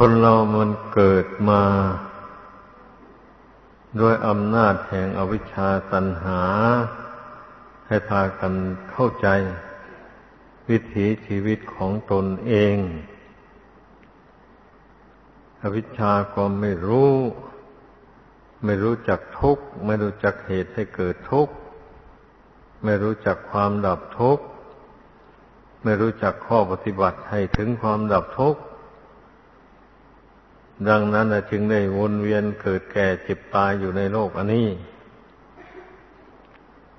คนเรามันเกิดมา ด้วยอำนาจแห่งอวิชชาตันหา ให้พากันเข้าใจ วิถีชีวิตของตนเอง อวิชชาก็ไม่รู้ ไม่รู้จักทุกข์ ไม่รู้จักเหตุให้เกิดทุกข์ ไม่รู้จักความดับทุกข์ ไม่รู้จักข้อปฏิบัติให้ถึงความดับทุกข์ ดังนั้นจึงได้วนเวียนเกิดแก่เจ็บตายอยู่ในโลกอันนี้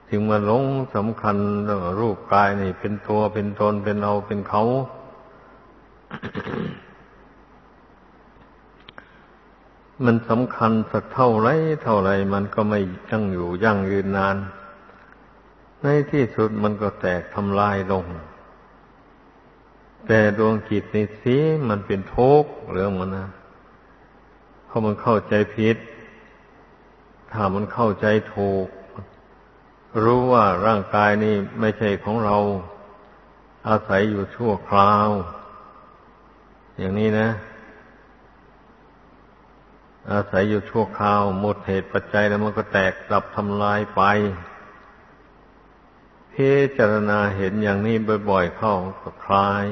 จึงมาหลงสำคัญรูปกายนี่ เป็นตัวเป็นตนเป็นเราเป็นเขา มันสำคัญสักเท่าไรเท่าไรมันก็ไม่ยั่งอยู่ยั่งยืนนาน ในที่สุดมันก็แตกทำลายลงแต่ดวงจิตในสีมันเป็นทุกข์เรื่องมันนะ เพราะมันเข้าใจผิด ถ้ามันเข้าใจถูก รู้ว่าร่างกายนี้ไม่ใช่ของเรา อาศัยอยู่ชั่วคราว อย่างนี้นะ อาศัยอยู่ชั่วคราว หมดเหตุปัจจัยแล้วมันก็แตกดับทำลายไปพิจารณาเห็นอย่างนี้บ่อยๆเข้าก็คลาย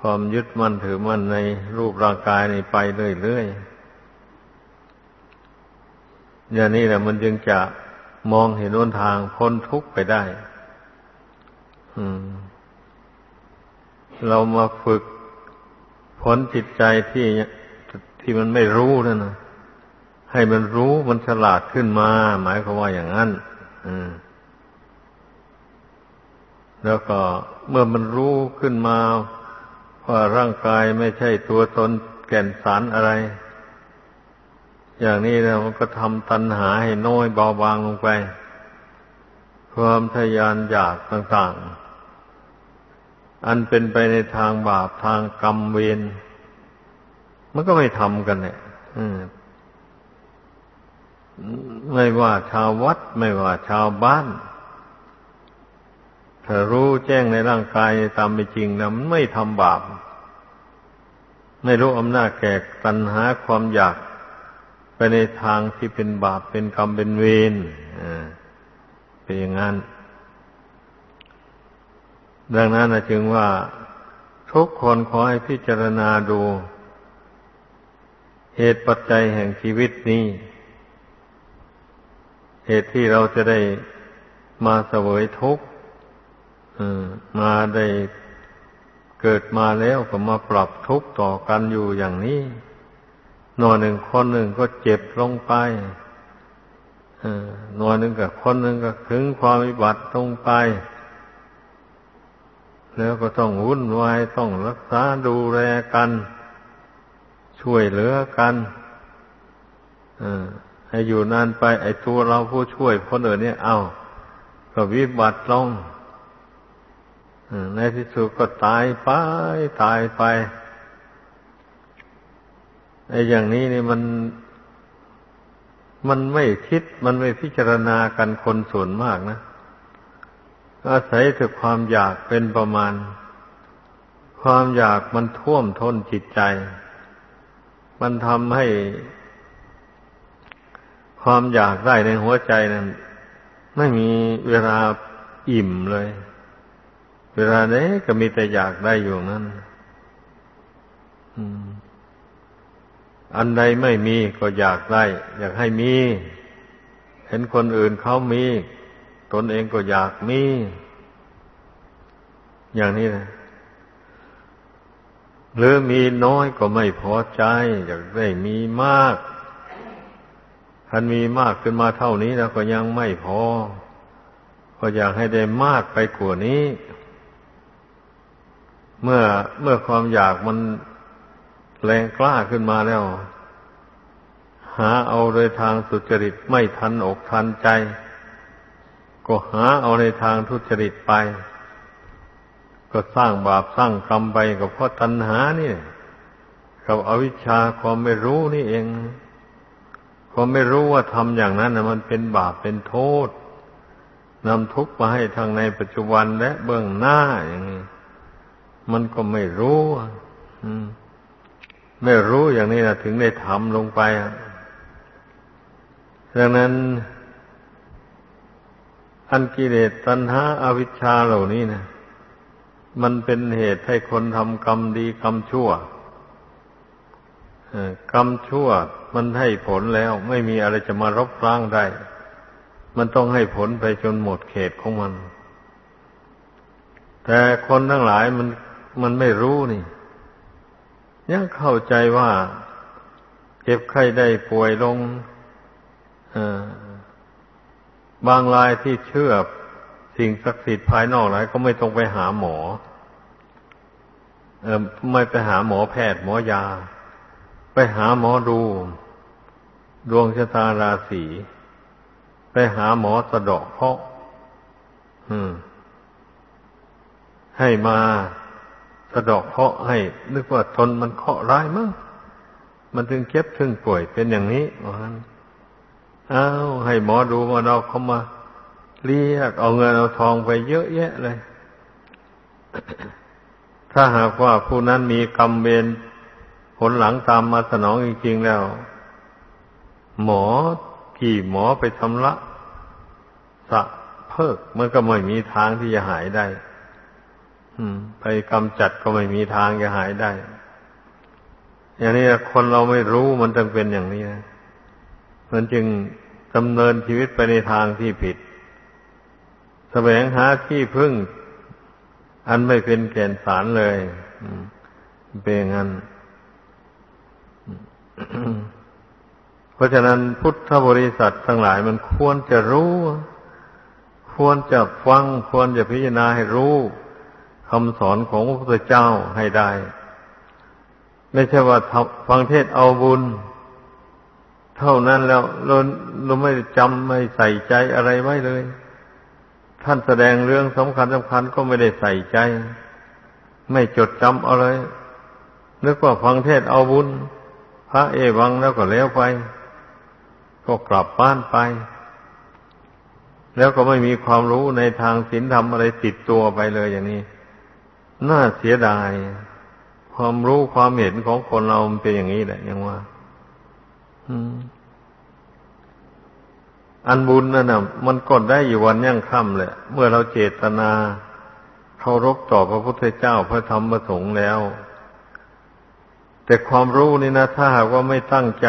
ความยึดมั่นถือมั่นในรูปร่างกายนี้ไปเรื่อยๆอย่างนี้แหละมันจึงจะมองเห็นวนทางพ้นทุกข์ไปได้เรามาฝึกผลจิตใจที่ที่มันไม่รู้นั่นนะให้มันรู้มันฉลาดขึ้นมา หมายความว่าอย่างนั้นแล้วก็เมื่อมันรู้ขึ้นมา ว่าร่างกายไม่ใช่ตัวตนแก่นสารอะไร อย่างนี้แล้วมันก็ทำตัณหาให้น้อยเบาบางลงไป ความทยานอยากต่างๆ อันเป็นไปในทางบาปทางกรรมเวรมันก็ไม่ทำกันเนี่ยไม่ว่าชาววัดไม่ว่าชาวบ้าน รู้แจ้งในร่างกายตามเป็นจริงแล้วมันไม่ทำบาป ไม่รู้อำนาจแก่ตัณหาความอยากไปในทางที่เป็นบาปเป็นกรรมเป็นเวรเป็นอย่างนั้น ดังนั้นจึงว่า ทุกคนขอให้พิจารณาดู เหตุปัจจัยแห่งชีวิตนี้ เหตุที่เราจะได้มาเสวยทุกข์ มาได้เกิดมาแล้วก็มาปรับทุกข์ต่อกันอยู่อย่างนี้หน่อยหนึ่งคนหนึ่งก็เจ็บลงไปหน่อยหนึ่งกับคนหนึ่งก็ถึงความวิบัติลงไป แล้วก็ต้องวุ่นวายต้องรักษาดูแลกัน ช่วยเหลือกันให้อยู่นานไป ไอ้ตัวเราผู้ช่วยคนอื่นเนี่ย เอาก็วิบัติลง ในที่สุดก็ตายไป ตายไปไอ้อย่างนี้นี่มันมันไม่คิดมันไม่พิจารณากันคนส่วนมากนะ อาศัยถึงความอยากเป็นประมาณ ความอยากมันท่วมท้นจิตใจ มันทำให้ ความอยากได้ในหัวใจนั้น ไม่มีเวลาอิ่มเลย เวลาไหนก็มีแต่อยากได้อยู่นั้นอันใดไม่มีก็อยากได้ อยากให้มี เห็นคนอื่นเขามี ตนเองก็อยากมี อย่างนี้นะหรือมีน้อยก็ไม่พอใจ อยากได้มีมากท่านมีมากขึ้นมาเท่านี้แล้วก็ยังไม่พอ ก็อยากให้ได้มากไปกว่านี้ เมื่อเมื่อความอยากมันแรงกล้าขึ้นมาแล้ว หาเอาโดยทางสุจริตไม่ทันอกทันใจ ก็หาเอาในทางทุจริตไป ก็สร้างบาปสร้างกรรมไปกับเพราะตัณหานี่กับอวิชชาความไม่รู้นี่เอง ความไม่รู้ว่าทำอย่างนั้นนะมันเป็นบาปเป็นโทษนำทุกข์มาให้ทางในปัจจุบันและเบื้องหน้าอย่างนี้ มันก็ไม่รู้ไม่รู้อย่างนี้นะถึงได้ทำลงไปดังนั้นอันกิเลสตัณหาอาวิชชาเหล่านี้นะมันเป็นเหตุให้คนทำกรรมดีกรรมชั่วกรรมชั่วมันให้ผลแล้ว ไม่มีอะไรจะมารบล้างได้ มันต้องให้ผลไปจนหมดเขตของมัน แต่คนทั้งหลายมัน มันไม่รู้นี่ ยังเข้าใจว่าเจ็บไข้ได้ป่วยลงบางรายที่เชื่อสิ่งศักดิ์สิทธิ์ภายนอกหลายก็ไม่ต้องไปหาหมอ เออไม่ไปหาหมอแพทย์หมอยา ไปหาหมอดู ดวงชะตาราศีไปหาหมอสะดอกเคาะให้มา สะดอกเคาะให้ นึกว่าทนมันเคาะร้ายมั้งมันถึงเก็บถึงป่วยเป็นอย่างนี้ว่าอ้าวให้หมอดูมาเราเขามาเรียกเอาเงินเอาทองไปเยอะแยะเลย ถ้าหากว่าผู้นั้นมีกรรมเวรผลหลังตามมาสนองจริงๆแล้ว หมอกี่หมอไปทำละสะเพิกมันก็ไม่มีทางที่จะหายได้ ไปกำจัดก็ไม่มีทางจะหายได้ อย่างนี้คนเราไม่รู้มันจึงเป็นอย่างนี้นะมันจึงดำเนินชีวิตไปในทางที่ผิดแสวงหาที่พึ่ง อันไม่เป็นแก่นสารเลยเป็นงั้น เพราะฉะนั้นพุทธบริษัททั้งหลายมันควรจะรู้ ควรจะฟัง ควรจะพิจารณาให้รู้ คำสอนของพระพุทธเจ้าให้ได้ ไม่ใช่ว่าฟังเทศเอาบุญ เท่านั้นแล้วเราเราไม่จำไม่ใส่ใจอะไรไว้เลย ท่านแสดงเรื่องสำคัญสำคัญก็ไม่ได้ใส่ใจ ไม่จดจำอะไรนึกว่าฟังเทศเอาบุญ พระเอวังแล้วก็แล้วไป ก็กลับบ้านไป แล้วก็ไม่มีความรู้ในทางศีลธรรมอะไรติดตัวไปเลยอย่างนี้ น่าเสียดาย ความรู้ความเห็นของคนเราเป็นอย่างนี้แหละยังว่าอันบุญนั่นนะมันกดได้อยู่วันยั่งค่ำแหละเมื่อเราเจตนาเคารพต่อพระพุทธเจ้าพระธรรมพระสงฆ์แล้ว แต่ความรู้นี่นะถ้าหากว่าไม่ตั้งใจ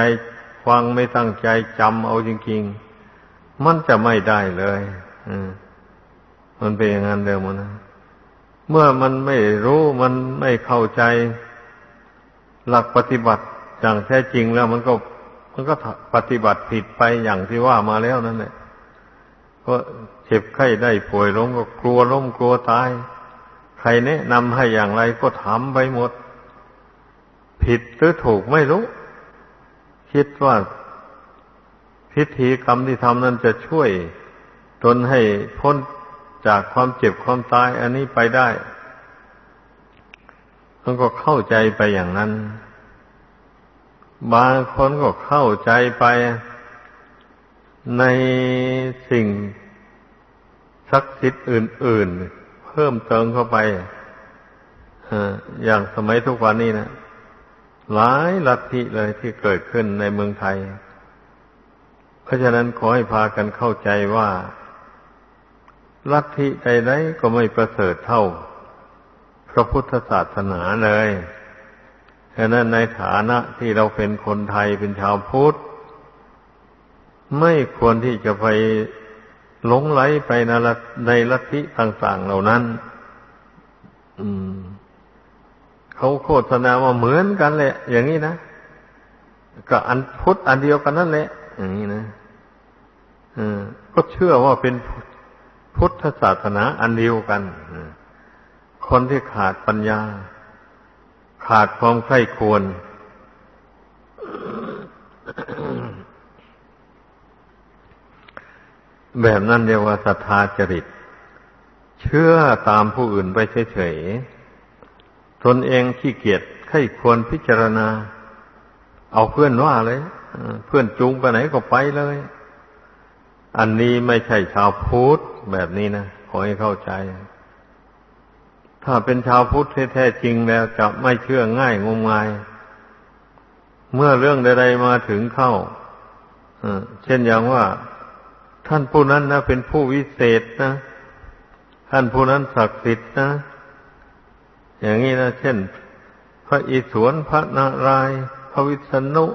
ฟังไม่ตั้งใจจำเอาจริง ๆ มันจะไม่ได้เลย อืมมันเป็นอย่างนั้นเดิมนะ เมื่อมันไม่รู้มันไม่เข้าใจหลักปฏิบัติอย่างแท้จริงแล้วมันก็มันก็ปฏิบัติผิดไปอย่างที่ว่ามาแล้วนั่นแหละก็เจ็บไข้ได้ป่วยล้มก็กลัวล้มกลัวตาย ใครแนะนำให้อย่างไรก็ทำไปหมด ผิดหรือถูกไม่รู้ คิดว่าพิธีกรรมที่ทำนั้นจะช่วย ตนให้พ้น จากความเจ็บความตายอันนี้ไปได้มันก็เข้าใจไปอย่างนั้น บางคนก็เข้าใจไปในสิ่งศักดิ์สิทธิ์อื่น ๆ เพิ่มเติมเข้าไปอย่างสมัยทุกวันนี้นะหลายลัทธิเลยที่เกิดขึ้นในเมืองไทย เพราะฉะนั้นขอให้พากันเข้าใจว่า ลัทธิใดๆก็ไม่ประเสริฐเท่า พระพุทธศาสนาเลยฉะนั้นในฐานะที่เราเป็นคนไทยเป็นชาวพุทธ ไม่ควรที่จะไปหลงไหลไปในในลัทธิต่างๆเหล่านั้นอืมเขาโฆษณาว่าเหมือนกันแหละ อย่างนี้นะก็อันพุทธอันเดียวกันนั่นแหละ อย่างนี้นะอืมก็เชื่อว่าเป็น พุทธศาสนาอันเดียวกัน คนที่ขาดปัญญา ขาดความใคร่ควร แบบนั้นเรียกว่าศรัทธาจริต เชื่อตามผู้อื่นไปเฉยๆ ตนเองขี้เกียจใคร่ควรพิจารณา เอาเพื่อนว่าเลย เพื่อนจูงไปไหนก็ไปเลย อันนี้ไม่ใช่ชาวพุทธแบบนี้นะขอให้เข้าใจ ถ้าเป็นชาวพุทธแท้จริงแล้วจะไม่เชื่อง่ายงมงาย เมื่อเรื่องใดๆมาถึงเข้าเช่นอย่างว่า ท่านผู้นั้นนะเป็นผู้วิเศษนะท่านผู้นั้นศักดิ์สิทธิ์นะ อย่างนี้นะเช่น พระอิศวรพระนารายณ์พระวิษณุ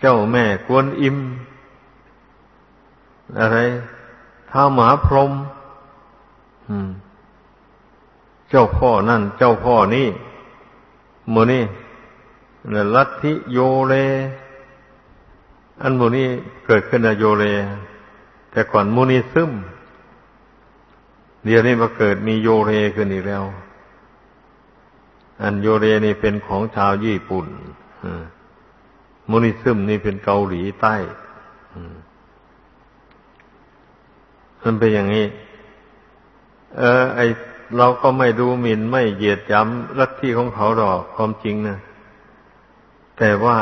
เจ้าแม่กวนอิม อะไรท้าหมาพรมเจ้าพ่อนั่น เจ้าพ่อนี่มูนี่ลัทธิโยเล อันมูนี่เกิดขึ้นในโยเล แต่ก่อนมูนิซึมเดี๋ยวนี้มาเกิดมีโยเรขึ้นอีกแล้ว อันโยเรนี่เป็นของชาวญี่ปุ่นมูนิซึมนี่เป็นเกาหลีใต้มั มันเป็นอย่างนี้ เออ ไอเราก็ไม่ดูหมิ่นไม่เหยียดย้ำลัทธิของเขาหรอกความจริงนะแต่ว่า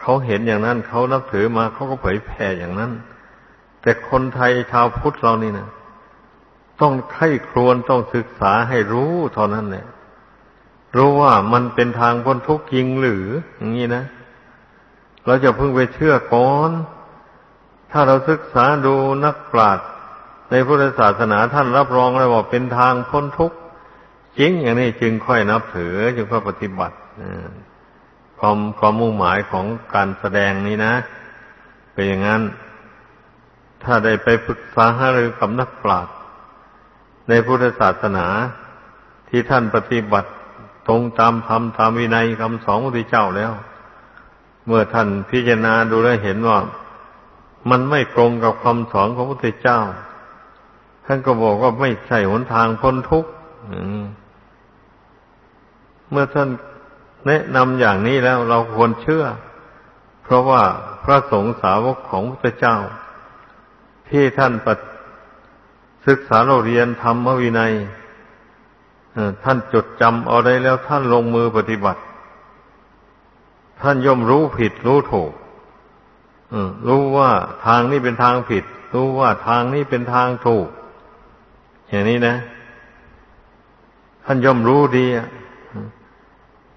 เขาเห็นอย่างนั้น เขานับถือมาเขาก็เผยแผ่อย่างนั้น แต่คนไทยชาวพุทธเรานี่นะต้องไข้ครวนต้องศึกษาให้รู้เท่านั้นแหละรู้ว่ามันเป็นทางพ้นทุกข์จริงหรือ อย่างนี้นะเราจะเพึ่งไปเชื่อก่อน ถ้าเราศึกษาดูนักปราชญ์ในพุทธศาสนาท่านรับรองเลยว่าเป็นทางพ้นทุกข์จริงอย่างนี้จึงค่อยนับถือจึงค่อยปฏิบัติความความมุ่งหมายของการแสดงนี้นะ เป็นอย่างนั้น ถ้าได้ไปปรึกษาหารือกับนักปราชญ์ในพุทธศาสนาที่ท่านปฏิบัติตรงตามธรรมตามวินัยคำสอนพระพุทธเจ้าแล้ว เมื่อท่านพิจารณาดูแลเห็นว่า มันไม่ตรงกับคำสอนของพระพุทธเจ้า ท่านก็บอกว่าไม่ใช่หนทางพ้นทุกข์เมื่อท่านแนะนำอย่างนี้แล้วเราควรเชื่อ เพราะว่าพระสงฆ์สาวกของพระพุทธเจ้า ที่ท่านปศึกษาเราเรียนธรรมวินัยท่านจดจำเอาได้แล้วท่านลงมือปฏิบัติ ท่านย่อมรู้ผิดรู้ถูก รู้ว่าทางนี้เป็นทางผิด รู้ว่าทางนี้เป็นทางถูก อย่างนี้นะ ท่านย่อมรู้ดี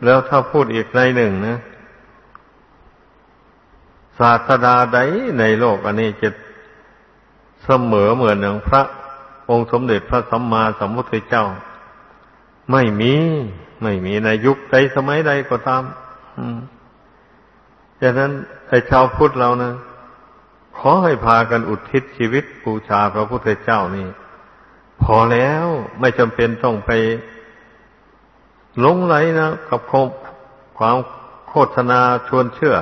แล้วถ้าพูดอีกในหนึ่งนะศาสดาใดในโลกอันนี้จะเสมอเหมือนอย่างพระองค์สมเด็จพระสัมมาสัมพุทธเจ้า ไม่มี ไม่มีในยุคใดสมัยใดก็ตาม ดังนั้นไอ้ชาวพุทธเรานะขอให้พากันอุทิศชีวิตบูชาพระพุทธเจ้านี่ พอแล้วไม่จำเป็นต้องไปหลงไหลนะกับความโฆษณาชวนเชื่อ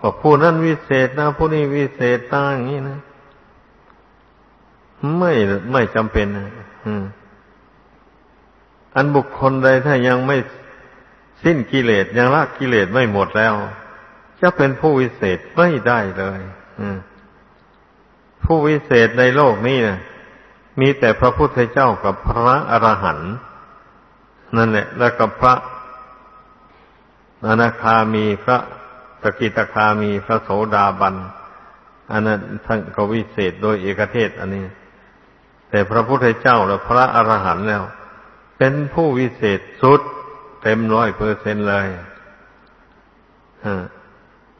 ว่าผู้นั้นวิเศษนะผู้นี้วิเศษตาอย่างนี้นะไม่ไม่จำเป็นนะอันบุคคลใดถ้ายังไม่สิ้นกิเลสยังละกิเลสไม่หมดแล้ว จะเป็นผู้วิเศษไม่ได้เลยผู้วิเศษในโลกนี้นะมีแต่พระพุทธเจ้ากับพระอรหันต์นั่นแหละ แล้วกับพระอนาคามีพระสกิตาคามีพระโสดาบันอันนั้นท่านก็วิเศษโดยเอกเทศ อันนี้ แต่พระพุทธเจ้าและพระอรหันต์แล้ว เป็นผู้วิเศษสุด เต็มร้อยเปอร์เซนเลย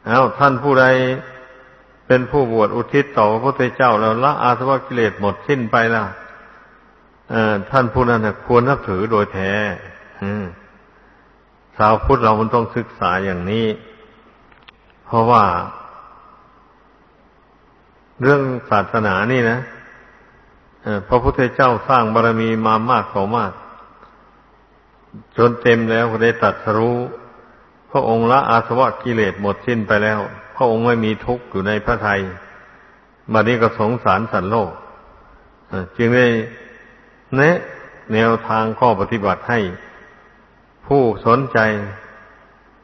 เอาท่านผู้ใดเป็นผู้บวชอุทิศต่อพระพุทธเจ้าแล้วละอาสวะกิเลสหมดสิ้นไปแล้วท่านผู้นั้นควรนับถือโดยแท้ชาวพุทธเรามันต้องศึกษาอย่างนี้ เพราะว่า เรื่องศาสนานี่นะพระพุทธเจ้าสร้างบารมีมามากต่อมาก จนเต็มแล้วได้ตัดสรู้ พระองค์ละอาสวะกิเลสหมดสิ้นไปแล้ว พระองค์ไม่มีทุกข์อยู่ในพระทยัยบัดนี้ก็สงสารสัตว์โลกจึงได้แนะแนวทางข้อปฏิบัติให้ ผู้สนใจ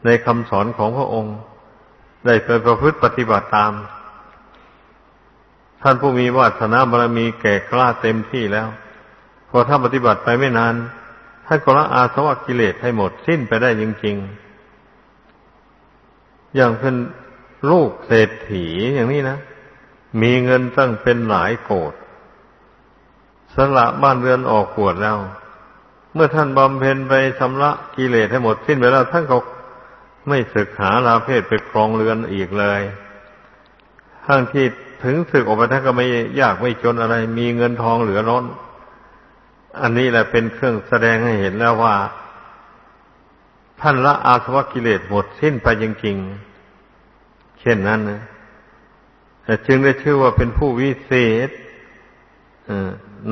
ในคำสอนของพระองค์ ได้ไปประพฤติปฏิบัติตาม ท่านผู้มีวาสนาบารมีแก่กล้าเต็มที่แล้ว พอท่าปฏิบัติไปไม่นานท่านก็ละอาสวะกิเลสให้หมดสิ้นไปได้จริงๆ อย่างเป็นลูกเศรษฐีอย่างนี้นะ มีเงินตั้งเป็นหลายโกดสละบ้านเรือนออกขวดแล้ว เมื่อท่านบำเพ็ญไปชำระกิเลสให้หมดสิ้นไปแล้วท่านก็ไม่ศึกหาลาเพศไปครองเรือนอีกเลยทั้งที่ถึงศึกออกไปท่านก็ไม่ยากไม่จนอะไร มีเงินทองเหลือร้อนอันนี้แหละเป็นเครื่องแสดงให้เห็นแล้วว่า ท่านละอาสวะกิเลสหมดสิ้นไปจริงๆ เช่นนั้นนะแต่จึงได้ชื่อว่าเป็นผู้วิเศษ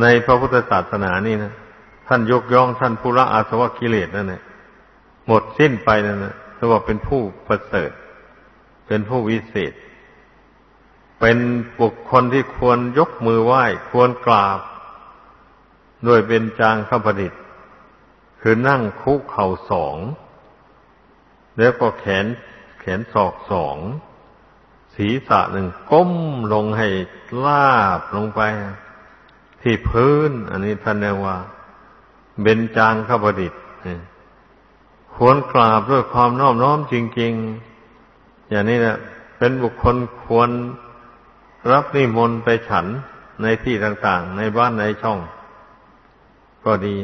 ในพระพุทธศาสนานี่นะท่านยกย่องท่านผู้ละอาสวะกิเลสนั่นแหละหมดสิ้นไปนั่นนะถือว่าเป็นผู้ประเสริฐ เป็นผู้วิเศษ เป็นบุคคลที่ควรยกมือไหว้ ควรกราบ ด้วยเป็นจางข้าพดิษฐ์คือนั่งคุกเข่าสอง แล้วก็แขนแขนศอกสอง ศีรษะหนึ่งก้มลงให้ลาบลงไป ที่พื้น อันนี้ท่านเรียกว่า เบญจางขบดิษฐ์ควรกราบด้วยความน้อมน้อมจริง ๆ อย่างนี้นะเป็นบุคคลควรรับนิมนต์ไปฉันในที่ต่างๆ ในบ้านในช่อง ก็ดี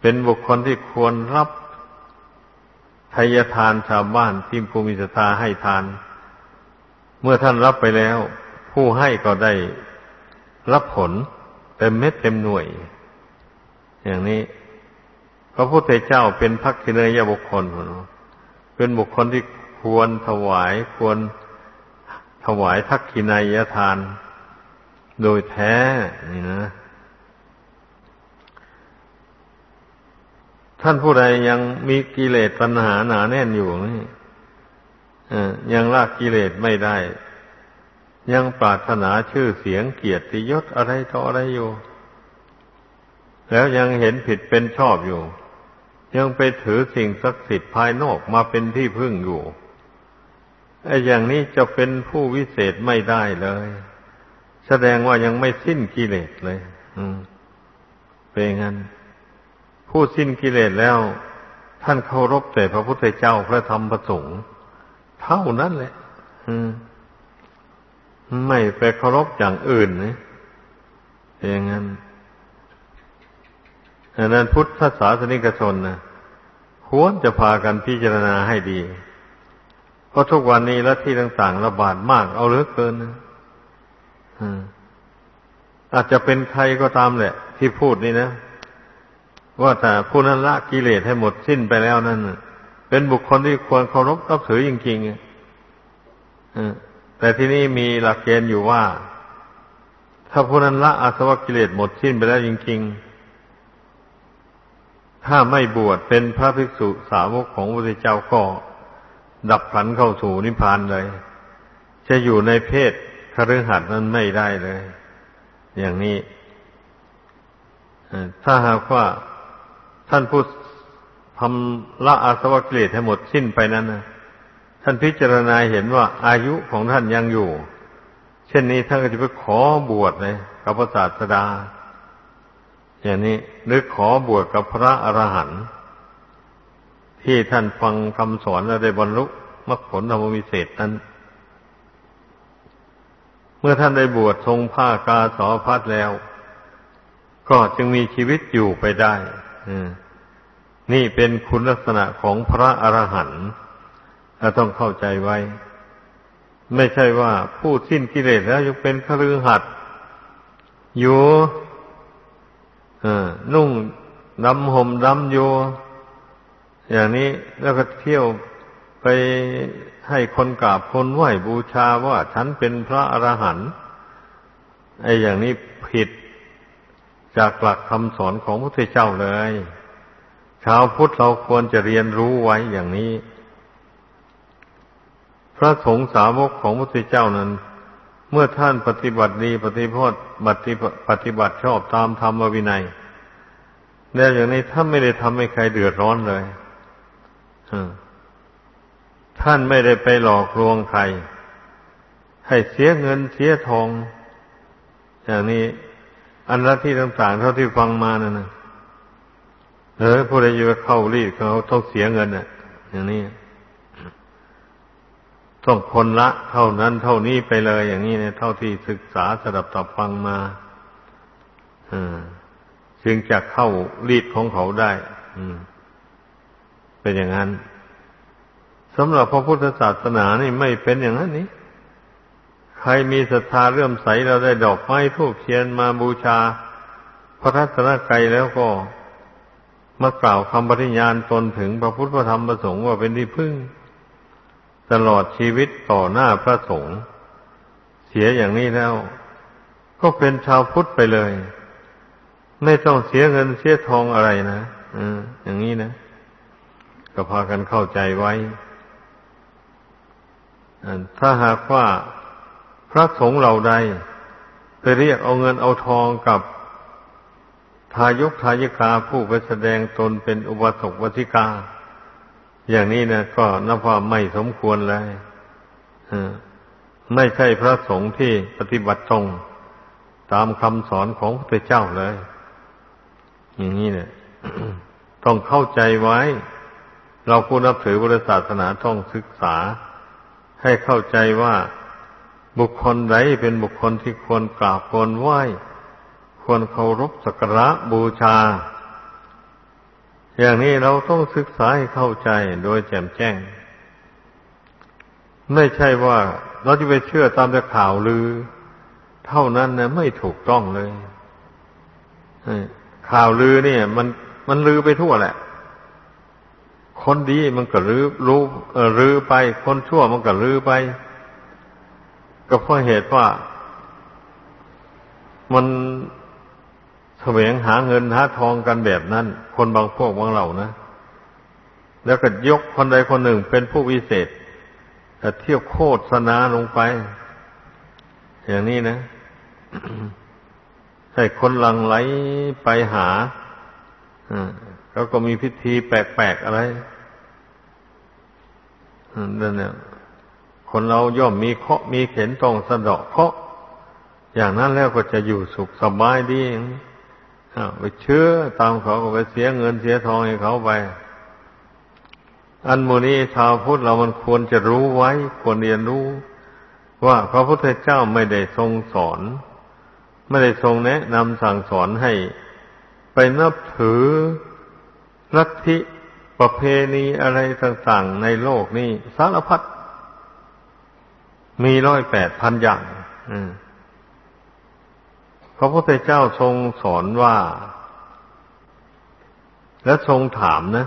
เป็นบุคคลที่ควรรับทายทานชาวบ้านที่ภูมิสตาให้ทาน เมื่อท่านรับไปแล้ว ผู้ให้ก็ได้รับผลเต็มเม็ดเต็มหน่วย อย่างนี้ พระพุทธเจ้าเป็นพักคิเนยบุคคลเป็นบุคคลที่ควรถวายควรถวายทักขินายทาน โดยแท้นี่นะ ท่านผู้ใดยังมีกิเลสปัญหาหนาแน่นอยู่นี่ ยังลากกิเลสไม่ได้ ยังปรารถนาชื่อเสียงเกียรติยศอะไรต่ออะไรอยู่ แล้วยังเห็นผิดเป็นชอบอยู่ ยังไปถือสิ่งศักดิ์สิทธิ์ภายนอกมาเป็นที่พึ่งอยู่ไอ้อย่างนี้จะเป็นผู้วิเศษไม่ได้เลย แสดงว่ายังไม่สิ้นกิเลสเลย อืมเป็นงั้น ผู้สิ้นกิเลสแล้ว ท่านเคารพแต่พระพุทธเจ้าพระธรรมพระสงฆ์ เท่านั้นแหละอืมไม่ไปเคารพอย่างอื่นนะอย่างนั้นดังนั้นพุทธศาสนิกชนนะควรจะพากันพิจารณาให้ดี เพราะทุกวันนี้และที่ต่างๆ ระบาดมากเอาเหลือเกินนะอาจจะเป็นใครก็ตามแหละ ที่พูดนี่นะ ว่าแต่ผู้นั้นละกิเลสให้หมดสิ้นไปแล้วนั่น เป็นบุคคลที่ควรเคารพนับถือจริงๆแต่ที่นี่มีหลักเกณฑ์อยู่ว่า ถ้าผู้นั้นละอาสวะกิเลสหมดสิ้นไปแล้วจริง ๆ ถ้าไม่บวชเป็นพระภิกษุสาวกของพระพุทธเจ้าก็ ดับผันเข้าสู่นิพพานเลย จะอยู่ในเพศคฤหัสถ์นั้นไม่ได้เลย อย่างนี้ถ้าหากว่าท่านผู้ ทำละอาสวะกิเลสให้หมดสิ้นไปนั้นนะท่านพิจารณาเห็นว่าอายุของท่านยังอยู่ เช่นนี้ท่านก็จะไปขอบวชเลยกับพระศาสดา อย่างนี้นึกขอบวชกับพระอรหันต์ที่ท่านฟังคำสอนและได้บรรลุมรรคผลธรรมวิเศษนั้น เมื่อท่านได้บวชทรงผ้ากาสอพัดแล้ว ก็จึงมีชีวิตอยู่ไปได้ นี่เป็นคุณลักษณะของพระอรหันต์เราต้องเข้าใจไว้ ไม่ใช่ว่าผู้สิ้นกิเลสแล้วยังเป็นคฤหัสถ์อยู่นุ่งดำห่มดำโยอย่างนี้แล้วก็เที่ยวไปให้คนกราบคนไหว้บูชาว่าฉันเป็นพระอรหันต์ไอ้อย่างนี้ผิดจากหลักคำสอนของพระพุทธเจ้าเลย ชาวพุทธเราควรจะเรียนรู้ไว้อย่างนี้ พระสงฆ์สาวกของพระพุทธเจ้านั้น เมื่อท่านปฏิบัติดีปฏิพจน์ปฏิบัติชอบตามธรรมวินัยแล้วอย่างนี้ท่านไม่ได้ทำให้ใครเดือดร้อนเลยท่านไม่ได้ไปหลอกลวงใคร ให้เสียเงินเสียทอง อย่างนี้ อันละที่ต่างๆเท่าที่ฟังมานั่นนะ เออผู้ใดอยู่เข้ารีดเขาต้องเสียเงินอะ อย่างนี้ ต้องคนละ เท่านั้นเท่านี้ไปเลย อย่างนี้เนี่ยเท่าที่ศึกษาสดับตับฟังมาอจึงจะเข้ารีดของเขาได้ อืม เป็นอย่างนั้นสำหรับพระพุทธศาสนานี่ไม่เป็นอย่างนั้นนี้ใครมีศรัทธาเรื่มใสเราได้ดอกไม้ทูบเทียนมาบูชา พระทัศนกรแล้วก็ มากล่าวคำปฏิญาณตนถึงพระพุทธธรรมประสงค์ว่าเป็นที่พึ่ง ตลอดชีวิตต่อหน้าพระสงฆ์เสียอย่างนี้แล้ว ก็เป็นชาวพุทธไปเลย ไม่ต้องเสียเงินเสียทองอะไรนะอืมอย่างนี้นะ ก็พากันเข้าใจไว้ถ้าหากว่าพระสงฆ์เหล่าใดไปเรียกเอาเงินเอาทองกับ ทายกทายิกาผู้ไปแสดงตนเป็นอุบาสกวติกา อย่างนี้นะก็นับว่าไม่สมควรเลยไม่ใช่พระสงฆ์ที่ปฏิบัติตรงตามคำสอนของพระเจ้าเลย อย่างนี้เนี่ยต้องเข้าใจไว้ เราผู้นับถือพุทธศาสนาต้องศึกษา ให้เข้าใจว่าบุคคลใดเป็นบุคคลที่ควรกราบควรไหว้ ควรเคารพสักการะบูชา อย่างนี้เราต้องศึกษาให้เข้าใจโดยแจ่มแจ้ง ไม่ใช่ว่าเราจะไปเชื่อตามแต่ข่าวลือ เท่านั้นนะไม่ถูกต้องเลยข่าวลือเนี่ย มันมันลือไปทั่วแหละ คนดีมันก็ลือรู้ลือไป คนชั่วมันก็ลือไป ก็เพราะเหตุว่ามัน แสวงหาเงินหาทองกันแบบนั้น คนบางพวกบางเหล่านะ แล้วก็ยกคนใดคนหนึ่งเป็นผู้วิเศษแต่เที่ยวโคตรสนาลงไป อย่างนี้นะให้คนหลังไหลไปหาเขาก็มีพิธีแปลกๆอะไรนั่นเนี่ยคนเราย่อมมีเคาะมีเข็นตรงสะเดาะเคาะอย่างนั้นแล้วก็จะอยู่สุขสบายดีเอง ไปเชื่อตามเขาก็ไปเสียเงินเสียทองให้เขาไป อันโมนี้ชาวพุทธเรามันควรจะรู้ไว้ ควรเรียนรู้ ว่าพระพุทธเจ้าไม่ได้ทรงสอน ไม่ได้ทรงแนะนำสั่งสอนให้ไปนับถือลัทธิประเพณีอะไรต่างๆในโลกนี้สารพัดมีร้อยแปดพันอย่าง อืม ระพุทธเจ้าทรงสอนว่า และทรงถามนะ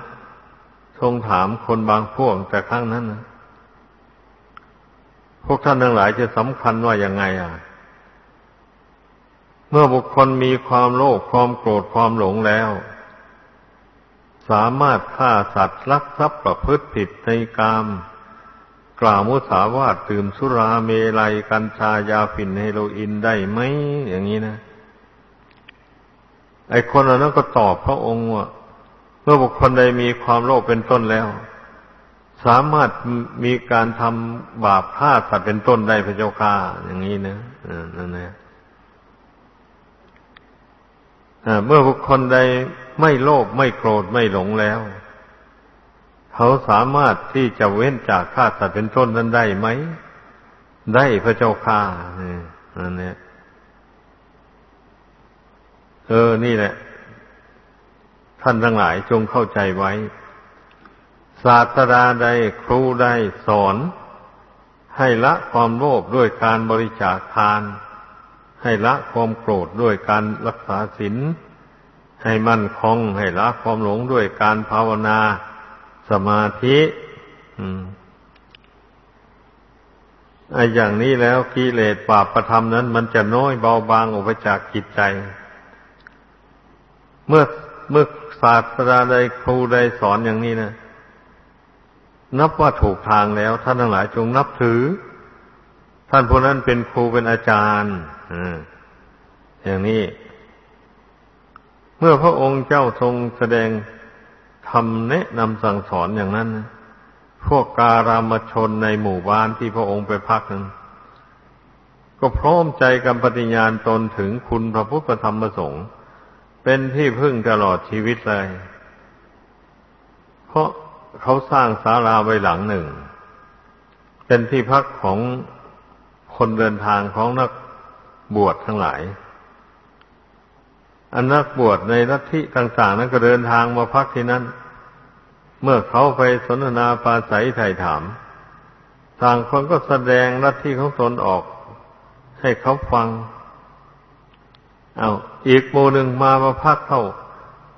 ทรงถามคนบางพวกแต่ครั้งนั้นนะพวกท่านทั้งหลายจะสำคัญว่ายังไงอะ เมื่อบุคคลมีความโลภความโกรธความหลงแล้ว สามารถฆ่าสัตว์ลักทรัพย์ประพฤติผิดในกาม กล่าวมุสาวาทตื่มสุราเมลัยกัญชายาฝิ่นเฮโรอีนได้ไหมอย่างนี้นะไอคนเหล่านั้นก็ตอบพระองค์ว่าเมื่อบุคคลใดมีความโลภเป็นต้นแล้ว สามารถมีการทำบาปฆ่าสัตว์เป็นต้นได้พระเจ้าค่าอย่างนี้นะนั่นแหละเมื่อบุคคลใดไม่โลภไม่โกรธไม่หลงแล้ว เขาสามารถที่จะเว้นจากฆ่าสัตว์เป็นต้นนั้นได้ไหม ได้พระเจ้าค่านั่นแหละเออ นี่แหละ ท่านทั้งหลายจงเข้าใจไว้ ศาสดาใดครูใดสอน ให้ละความโลภด้วยการบริจาคทาน ให้ละความโกรธด้วยการรักษาศีลให้มั่นคง ให้ละความหลงด้วยการภาวนา สมาธิไอ้อย่างนี้แล้วกิเลสบาปประธรรมนั้น มันจะน้อยเบาบางออกไปจากจิตใจ เมื่อเมื่อศาสตราใดครูใดสอนอย่างนี้นะนับว่าถูกทางแล้ว ท่านทั้งหลายจงนับถือ ท่านผู้นั้นเป็นครูเป็นอาจารย์อย่างนี้ เมื่อพระองค์เจ้าทรงแสดง ทำแนะนำสั่งสอนอย่างนั้นพวกการามชนในหมู่บ้านที่พระองค์ไปพักนั้นก็พร้อมใจกันปฏิญาณตนถึงคุณพระพุทธธรรมประสงค์ เป็นที่พึ่งตลอดชีวิตเลย เพราะเขาสร้างศาลาไว้หลังหนึ่ง เป็นที่พักของคนเดินทางของนักบวชทั้งหลาย อันนักบวชในลัทธิต่าง ๆ นั้นก็เดินทางมาพักที่นั้นเมื่อเขาไปสนทนาปราศัยไถ่ถาม ต่างคนก็แสดงลัทธิของตนออก ให้เขาฟัง เอาอีกโมหนึ่งมามาพักเข้า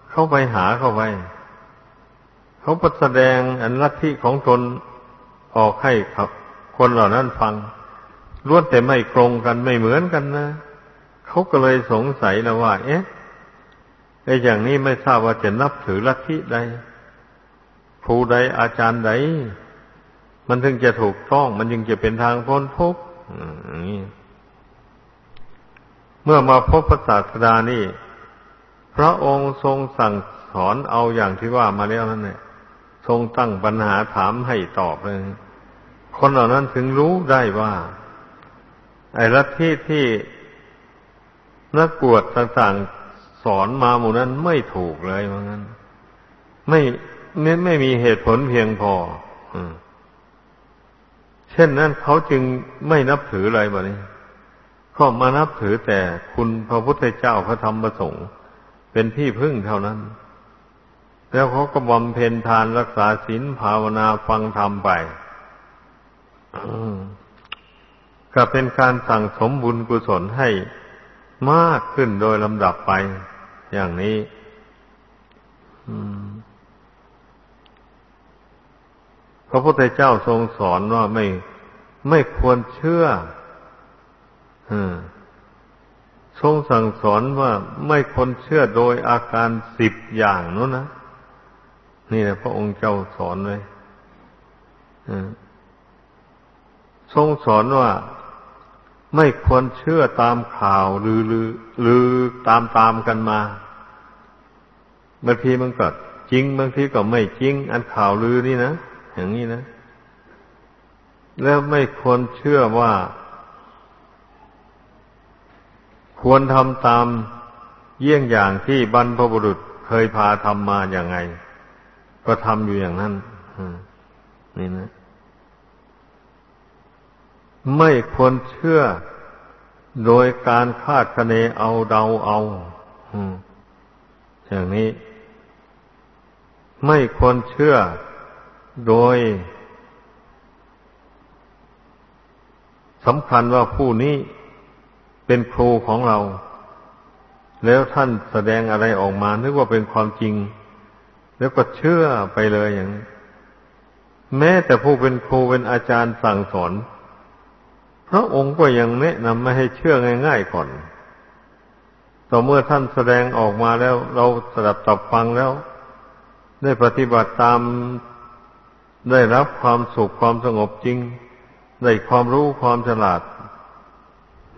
เขาไปหาเข้าไป เขาประแสดงอันลัทธิของตนออกให้ครับ คนเหล่านั้นฟังล้วนแต่ไม่ตรงกันไม่เหมือนกันนะเขาก็เลยสงสัยแล้วว่า เอ๊ะ ไอ้อย่างนี้ไม่ทราบว่าจะนับถือลัทธิใดครูใดอาจารย์ใด มันถึงจะถูกต้องมันจึงจะเป็นทางพ้นทุกข์เมื่อมาพบพระศาสดานี่ พระองค์ทรงสั่งสอนเอาอย่างที่ว่ามาแล้วนั่นแหละทรงตั้งปัญหาถามให้ตอบเลย คนเหล่านั้นถึงรู้ได้ว่า ไอ้ลัทธิที่นักกวดต่างๆ อนมาหมู่นั้นไม่ถูกเลยว่างั้นไม่ไม่ไม่มีเหตุผลเพียงพอเช่นนั้นเขาจึงไม่นับถืออะไรแบบนี้ก็มานับถือแต่คุณพระพุทธเจ้าพระธรรมประสงค์ เป็นที่พึ่งเท่านั้น แล้วเขาก็บำเพ็ญทานรักษาศีลภาวนาฟังธรรมไปก็เป็นการสั่งสมบุญกุศลให้มากขึ้นโดยลำดับไป อย่างนี้พระพุทธเจ้าทรงสอนว่าไม่ไม่ควรเชื่อทรงสั่งสอนว่าไม่ควรเชื่อโดยอาการสิบอย่างนู้นนะนี่แหละพระองค์เจ้าสอนไว้ทรงสอนว่า ไม่ควรเชื่อตามข่าวหรือหรือหรือตามตามกันมาบางทีมันก็จริงบางทีก็ไม่จริง อันข่าวลือนี่นะอย่างนี้นะ แล้วไม่ควรเชื่อว่า ควรทำตามเยี่ยงอย่างที่บรรพบุรุษเคยพาทำมาอย่างไง ก็ทำอยู่อย่างนั้นนี่นะ ไม่ควรเชื่อโดยการคาดคะเนเอาเดาเอาอย่างนี้ ไม่ควรเชื่อโดยสำคัญว่าผู้นี้เป็นครูของเรา แล้วท่านแสดงอะไรออกมา นึกว่าเป็นความจริง แล้วก็เชื่อไปเลยอย่าง แม้แต่ผู้เป็นครูเป็นอาจารย์สั่งสอน พระองค์ก็ยังแนะนำไม่ให้เชื่อง่าย ๆก่อน ต่อเมื่อท่านแสดงออกมาแล้ว เราสดับตับฟังแล้ว ได้ปฏิบัติตามได้รับความสุขความสงบจริง ได้ความรู้ความฉลาด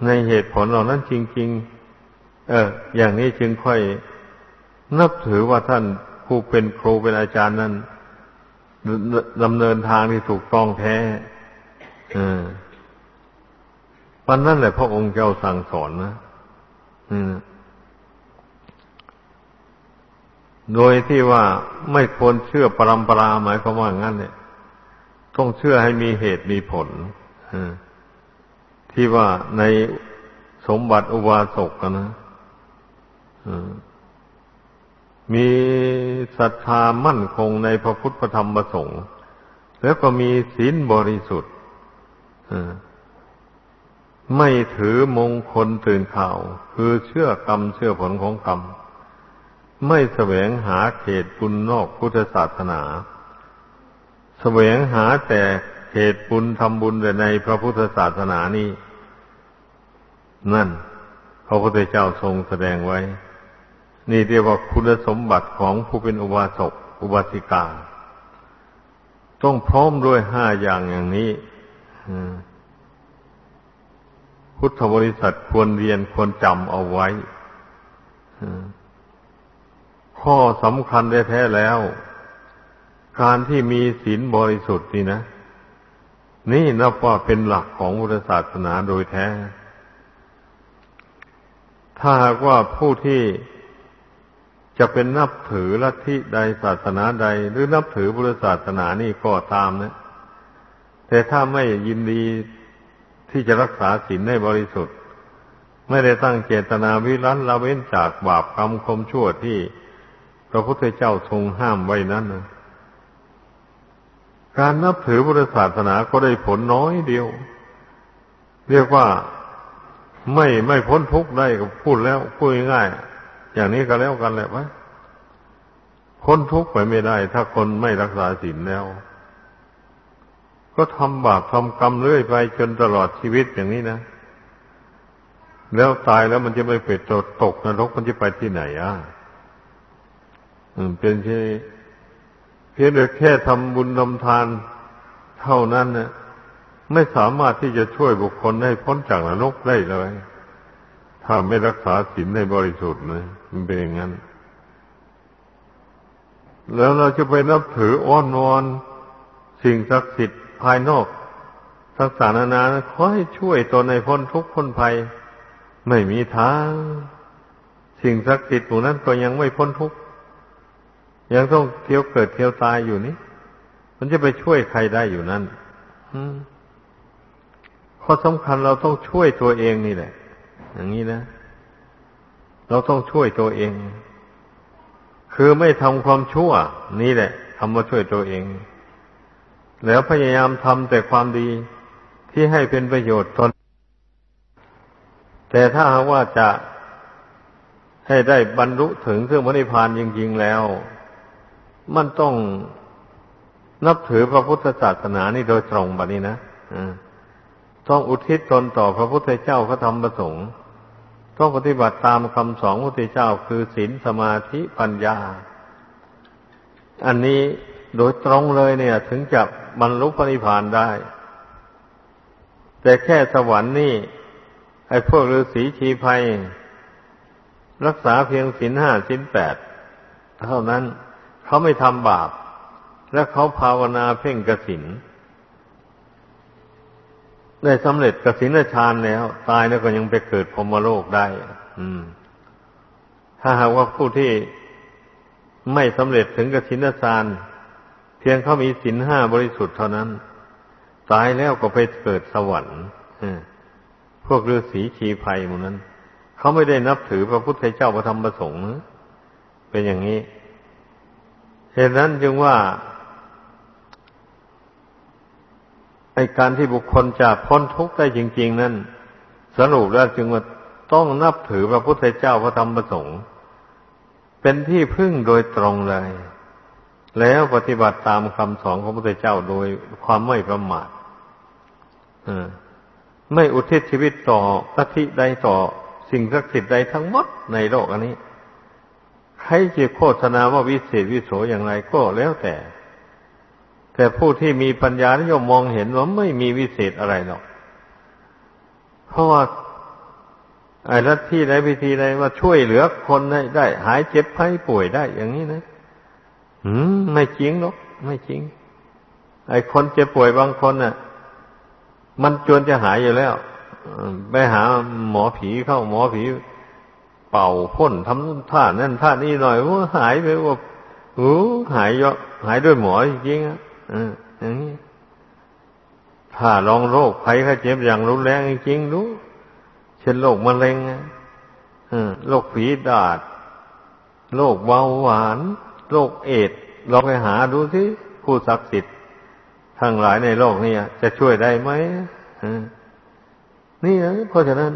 ในเหตุผลเหล่านั้นจริง ๆ เออ อย่างนี้จึงค่อยนับถือว่าท่านผู้เป็นครูเป็นอาจารย์นั้นดำเนินทางที่ถูกต้องแท้ เออ วันนั้นแหละพระองค์เจ้าสั่งสอนนะโดยที่ว่าไม่ควรเชื่อปรำปราหมายความว่างั้นเนี่ย ต้องเชื่อให้มีเหตุมีผลที่ว่าในสมบัติอุบาสกกันนะมีศรัทธามั่นคงในพระพุทธธรรมประสงค์ แล้วก็มีศีลบริสุทธิ์ ไม่ถือมงคลตื่นข่าว คือเชื่อกรรมเชื่อผลของกรรม ไม่แสวงหาเขตบุญนอกพุทธศาสนา แสวงหาแต่เขตบุญทำบุญแต่ในพระพุทธศาสนานี้นั่น พระพุทธเจ้าทรงแสดงไว้ นี่เรียกว่าคุณสมบัติของผู้เป็นอุบาสกอุบาสิกาต้องพร้อมด้วยห้าอย่างอย่างนี้ อืม พุทธบริษัทควรเรียนควรจำเอาไว้ข้อสำคัญแท้แล้ว การที่มีศีลบริสุทธิ์นี่นะ นี่นับว่าเป็นหลักของพุทธศาสนาโดยแท้ ถ้าหากว่าผู้ที่จะเป็นนับถือลัทธิใดศาสนาใด หรือนับถือพุทธศาสนานี่ก็ตามนะ แต่ถ้าไม่ยินดี ที่จะรักษาศีลให้บริสุทธิ์ ไม่ได้ตั้งเจตนาวิรัตละเว้นจากบาปกรรมคมชั่วที่พระพุทธเจ้าทรงห้ามไว้นั้นนะการนับถือพุทธศาสนาก็ได้ผลน้อยเดียว เรียกว่าไม่ไม่พ้นทุกข์ได้ก็พูดแล้วพูดง่ายๆอย่างนี้ก็แล้วกันแหละวะพ้นทุกข์ไปไม่ได้ ถ้าคนไม่รักษาศีลแล้ว ก็ทำบาปทำกรรมเรื่อยไปจนตลอดชีวิตอย่างนี้นะแล้วตายแล้วมันจะไม่ไปตกตกนรกมันจะไปที่ไหนอะเป็นแค่เพียงแต่แค่ทำบุญทำทานเท่านั้นนะไม่สามารถที่จะช่วยบุคคลให้พ้นจากนรกได้เลยถ้าไม่รักษาศีลในบริสุทธิ์นะมันเป็นอย่างนั้น แล้วเราจะไปนับถืออ้อนวอนสิ่งศักดิ์สิทธิ์ ภายนอกทักษานานานะขอให้ช่วยตนในพ้นทุกข์พ้นภัย ไม่มีทาง สิ่งศักดิ์สิทธิ์หมู่นั้นก็ยังไม่พ้นทุกข์ยังต้องเที่ยวเกิดเที่ยวตายอยู่นี่มันจะไปช่วยใครได้อยู่นั่นข้อสำคัญเราต้องช่วยตัวเองนี่แหละ อย่างนี้นะ เราต้องช่วยตัวเอง คือไม่ทำความชั่ว นี่แหละทำมาช่วยตัวเอง แล้วพยายามทำแต่ความดีที่ให้เป็นประโยชน์ตน แต่ถ้าหากว่าจะให้ได้บรรลุถึงเครื่องพระนิพพานจริงๆแล้ว มันต้องนับถือพระพุทธศาสนานี่โดยตรงแบบนี้นะต้องอุทิศตนต่อพระพุทธเจ้าพระธรรมประสงค์ต้องปฏิบัติตามคำสอนพระพุทธเจ้าคือศีลสมาธิปัญญา อันนี้โดยตรงเลยเนี่ย ถึงจะ บรรลุพระนิพพานได้ แต่แค่สวรรค์นี่ไอ้พวกฤาษีชีภัย รักษาเพียงศีลห้าศีลแปดเท่านั้นเขาไม่ทำบาป และเขาภาวนาเพ่งกสินได้สำเร็จกสินฌานแล้ว ตายแล้วก็ยังไปเกิดพรมโลกได้ อืม ถ้าหากว่าผู้ที่ไม่สำเร็จถึงกสินฌาน เพียงเขามีศีลห้าบริสุทธิ์เท่านั้น ตายแล้วก็ไปเกิดสวรรค์พวกฤาษีชีภัยหมดนั้น เขาไม่ได้นับถือพระพุทธเจ้าพระธรรมพระสงฆ์เป็นอย่างนี้เหตุนั้นจึงว่าไอการที่บุคคลจะพ้นทุกข์ได้จริง ๆ นั้นสรุปแล้วจึงว่าต้องนับถือพระพุทธเจ้าพระธรรมพระสงฆ์เป็นที่พึ่งโดยตรงเลย แล้วปฏิบัติตามคำสอนของพระพุทธเจ้าโดยความไม่ประมาทไม่อุทิศชีวิตต่อสัทิใดต่อสิ่งศักดิ์สิทธิ์ใดทั้งหมดในโลกอันนี้ ใครจะโฆษณาว่าวิเศษวิโสอย่างไรก็แล้วแต่ แต่ผู้ที่มีปัญญานิยมมองเห็นว่าไม่มีวิเศษอะไรหรอก เพราะว่าไอ้ลัทธิใดวิธีใดว่าช่วยเหลือคนได้ได้ หายเจ็บไข้ป่วยได้อย่างนี้นะ อืมไม่จริงหรอกไม่จริง ไอ้คนเจ็บป่วยบางคนน่ะ มันจวนจะหายอยู่แล้วไปหาหมอผีเข้าหมอผี เป่าพ่นทำท่านั่นท่านี้หน่อยว่าหายไปว่าโอ้หายเยอะหายด้วยหมอจริงๆอะอย่างนี้ถ้าลองโรคภัยข้เจ็บอย่างรุนแรงจริงๆรู้เช่นโรคมะเร็งโรคผีดาดโรคเบาหวาน โรคเอดลองไปหาดูสิผู้ศักดิ์สิทธิ์ทั้งหลายในโลกนี้จะช่วยได้ไหมนี่นะเพราะฉะนั้น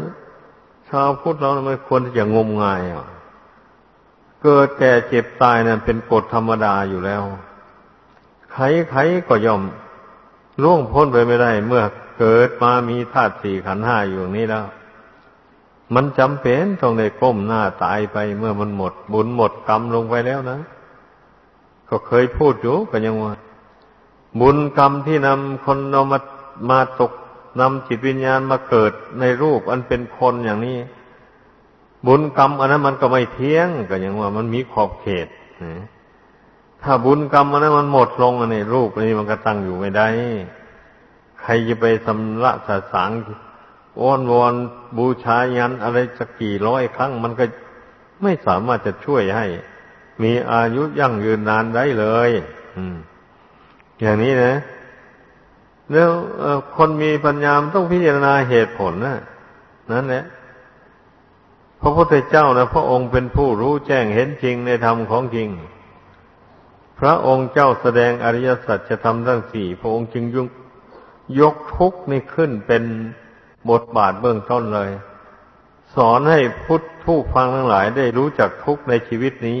ชาวพุทธเราไม่ควรที่จะงมงายอะเกิดแก่เจ็บตายนั่นเป็นกฎธรรมดาอยู่แล้ว ใครๆก็ยอมล่วงพ้นไปไม่ได้ เมื่อเกิดมามีธาตุสี่ขันห้าอยู่นี้แล้ว มันจำเป็นต้องได้ก้มหน้าตายไปเมื่อมันหมด บุญหมดกรรมลงไปแล้วนะ ก็เคยพูดอยู่ก็ยังว่า บุญกรรมที่นำคนเรามามาตกนำจิตวิญญาณมาเกิดในรูปอันเป็นคนอย่างนี้ บุญกรรมอันนั้นมันก็ไม่เที่ยงก็อย่างว่า มันมีขอบเขตถ้าบุญกรรมอันนั้นมันหมดลงในรูปนี้มันก็ตั้งอยู่ไม่ได้ ใครจะไปสำละสาสางอ้อนวอนบูชายันอะไรสักกี่ร้อยครั้ง มันก็ไม่สามารถจะช่วยให้ มีอายุยั่งยืนนานได้เลยอย่างนี้นะ แล้วคนมีปัญญาต้องพิจารณาเหตุผลนะนั่นแหละพระพุทธเจ้านะพระองค์เป็นผู้รู้แจ้งเห็นจริงในธรรมของจริง พระองค์เจ้าแสดงอริยสัจจะทำทั้งสี่พระองค์จึงยุยกทุกข์นี่ขึ้นเป็นบทบาทเบื้องต้นเลย สอนให้พุทธผู้ฟังทั้งหลายได้รู้จักทุกข์ในชีวิตนี้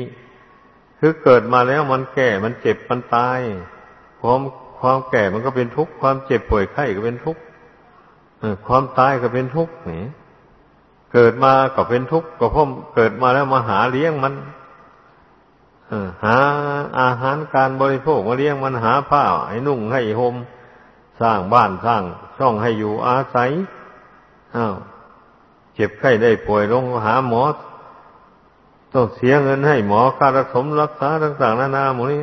คือเกิดมาแล้วมันแก่มันเจ็บมันตาย ความความแก่มันก็เป็นทุกข์ความเจ็บป่วยไข้ก็เป็นทุกข์ความตายก็เป็นทุกข์นี่เกิดมาก็เป็นทุกข์ก็เพราะเกิดมาแล้วมาหาเลี้ยงมันหาอาหารการบริโภคมาเลี้ยงมันหาผ้าให้นุ่งให้ห่มสร้างบ้านสร้างช่องให้อยู่อาศัยอ้าวเจ็บไข้ได้ป่วยลงหาหมอ ต้องเสียเงินให้หมอค่ารักษารักษาต่างๆนานาหมดนี้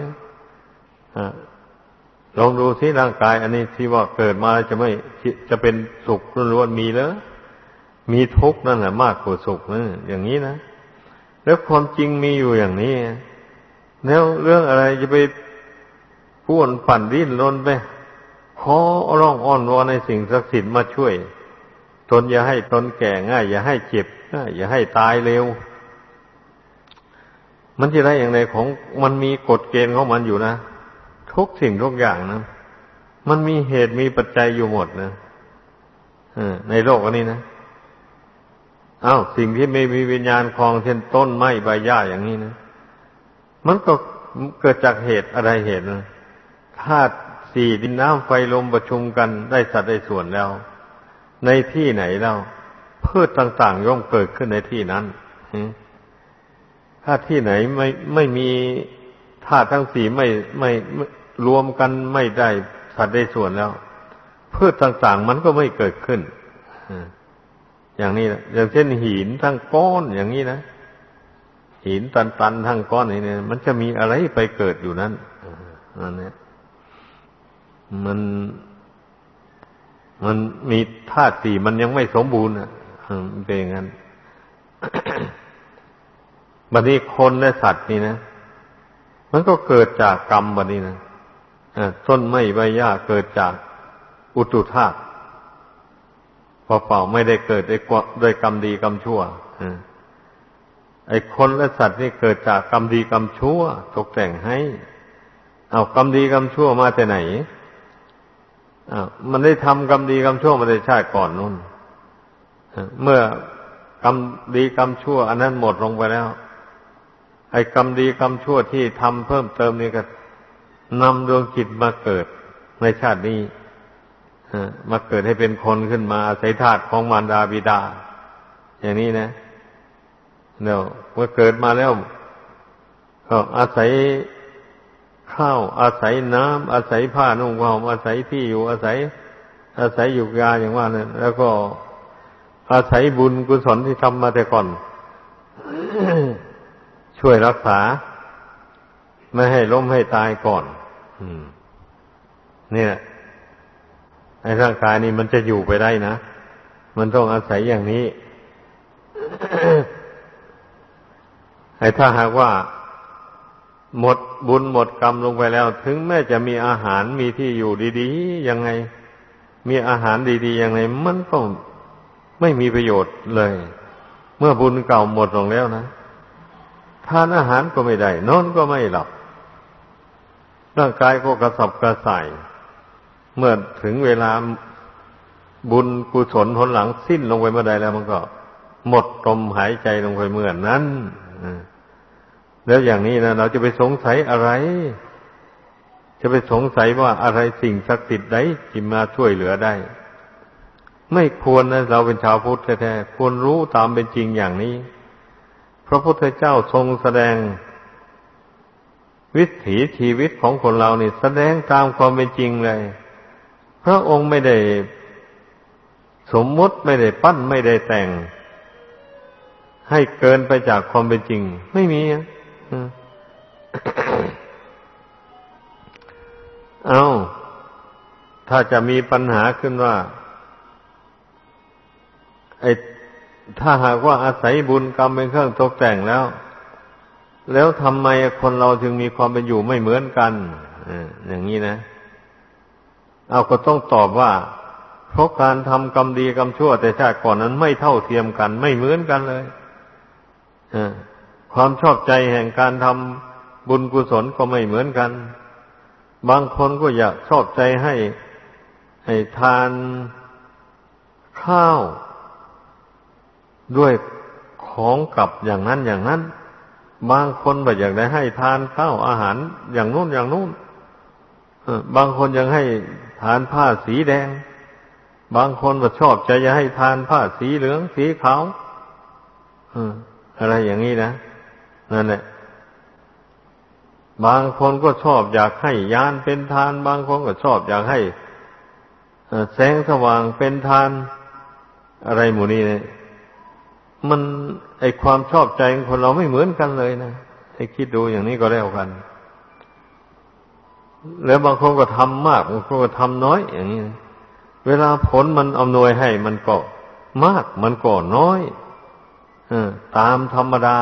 ลองดูที่ร่างกาย อันนี้ที่ว่าเกิดมาจะไม่จะเป็นสุขล้วนๆมีแล้วมีทุกข์นั่นแหละมากกว่าสุขนะอย่างนี้นะแล้วความจริงมีอยู่อย่างนี้ แล้วเรื่องอะไรจะไปพูนปั่นดิ้นรนไปขอร้องอ้อนวอนในสิ่งศักดิ์สิทธิ์มาช่วย ตนอย่าให้ตนแก่ง่าย อย่าให้เจ็บง่ายอย่าให้ตายเร็ว มันจะได้อย่างไรของมันมีกฎเกณฑ์ของมันอยู่นะทุกสิ่งทุกอย่างนะมันมีเหตุมีปัจจัยอยู่หมดนะในโลกอันนี้นะอา้าวสิ่งที่ไม่มีวิญญาณคลองเช่นต้นไม้ใบหญ้าอย่างนี้นะมันก็เกิดจากเหตุอะไรเหตุนะธาตุสี่ดินน้ำไฟลมประชุมกันได้สัตว์ได้ส่วนแล้ว ในที่ไหนแล้วพืชต่างๆย่อมเกิดขึ้นในที่นั้น ถ้าที่ไหนไม่ไม่มีธาตุทั้งสี่ไม่ไม่รวมกันไม่ได้สัตว์ได้ส่วนแล้ว พืชต่างๆมันก็ไม่เกิดขึ้นอย่างนี้นะอย่างเช่นหินทั้งก้อนอย่างนี้นะหินตันตันทั้งก้อนนี่เนี่ย มันจะมีอะไรไปเกิดอยู่นั้นอันนี้มันมันมีธาตุสี่มันยังไม่สมบูรณ์อะเป็นอย่างนั้น บัดนี้คนและสัตว์นี่นะ มันก็เกิดจากกรรมบัดนี้นะต้นไม้ใบหญ้าเกิดจากอุตุธาตุเปล่าไม่ได้เกิดด้วยกรรมดีกรรมชั่วไอ้คนและสัตว์นี่เกิดจากกรรมดีกรรมชั่ว ตกแต่งให้ เอากรรมดีกรรมชั่วมาแต่ไหนอ้าวมันได้ทำกรรมดีกรรมชั่วมาในชาติก่อนนู่นเมื่อกรรมดีกรรมชั่ว อันนั้นหมดลงไปแล้ว ไอ้กรรมดีกรรมชั่วที่ทำเพิ่มเติมนี่ก็นำดวงจิตมาเกิดในชาตินี้มาเกิดให้เป็นคนขึ้นมาอาศัยธาตุของมารดาบิดา อย่างนี้นะเดี๋ยวเมื่อเกิดมาแล้ว ก็อาศัยข้าว อาศัยน้ำอาศัยผ้านุ่งห่มอาศัยที่อยู่อาศัย อาศัยอยู่ยาอย่างว่านั้นแล้วก็อาศัยบุญกุศลที่ทำมาแต่ก่อน ช่วยรักษา ไม่ให้ล้มให้ตายก่อนเนี่ยไอ้ร่างกายนี้มันจะอยู่ไปได้นะ มันต้องอาศัยอย่างนี้ ไอ้ถ้าหากว่า หมดบุญหมดกรรมลงไปแล้ว ถึงแม้จะมีอาหารมีที่อยู่ดีๆยังไง มีอาหารดีๆยังไง มันก็ไม่มีประโยชน์เลย เมื่อบุญเก่าหมดลงแล้วนะ ทานอาหารก็ไม่ได้ นอนก็ไม่หลับ ร่างกายก็กระสับกระส่าย เมื่อถึงเวลาบุญกุศลผลหลังสิ้นลงไปเมื่อใดแล้วมันก็ หมดลมหายใจลงไปเมื่อนนั้นแล้วอย่างนี้นะเราจะไปสงสัยอะไร จะไปสงสัยว่าอะไรสิ่งศักดิ์สิทธิ์ใดที่มาช่วยเหลือได้ ไม่ควรนะ เราเป็นชาวพุทธแท้ๆควรรู้ตามเป็นจริงอย่างนี้ ระพุทธเจ้าทรงแสดง วิถีชีวิตของคนเรานี่แสดงตามความเป็นจริงเลย พระองค์ไม่ได้สมมุติไม่ได้ปั้นไม่ได้แต่ง ให้เกินไปจากความเป็นจริง ไม่มีอะเอาถ้าจะมีปัญหาขึ้นว่า ไอ้ ถ้าหากว่าอาศัยบุญกรรมเป็นเครื่องตกแต่งแล้ว แล้วทำไมคนเราจึงมีความเป็นอยู่ไม่เหมือนกันอย่างนี้นะ เอาก็ต้องตอบว่า เพราะการทำกรรมดีกรรมชั่ว แต่ชาติก่อนนั้นไม่เท่าเทียมกัน ไม่เหมือนกันเลยความชอบใจแห่งการทำบุญกุศลก็ไม่เหมือนกัน บางคนก็อยากชอบใจให้ให้ทานข้าว ด้วยของกับอย่างนั้นอย่างนั้น บางคนแบบอยากได้ให้ทานข้าวอาหารอย่างนู้นอย่างนู้นบางคนยังให้ทานผ้าสีแดง บางคนก็ชอบใจจะให้ทานผ้าสีเหลืองสีขาวอะไรอย่างนี้นะนั่นแหละบางคนก็ชอบอยากให้ยานเป็นทาน บางคนก็ชอบอยากให้แสงสว่างเป็นทาน อะไรหมู่นี้เนี่ย มันไอความชอบใจของคนเราไม่เหมือนกันเลยนะให้คิดดูอย่างนี้ก็แล้วกัน แล้วบางคนก็ทำมากบางคนก็ทำน้อย อย่างนี้เวลาผลมันอำนวยให้มันก็มากมันก็น้อยอตามธรรมดา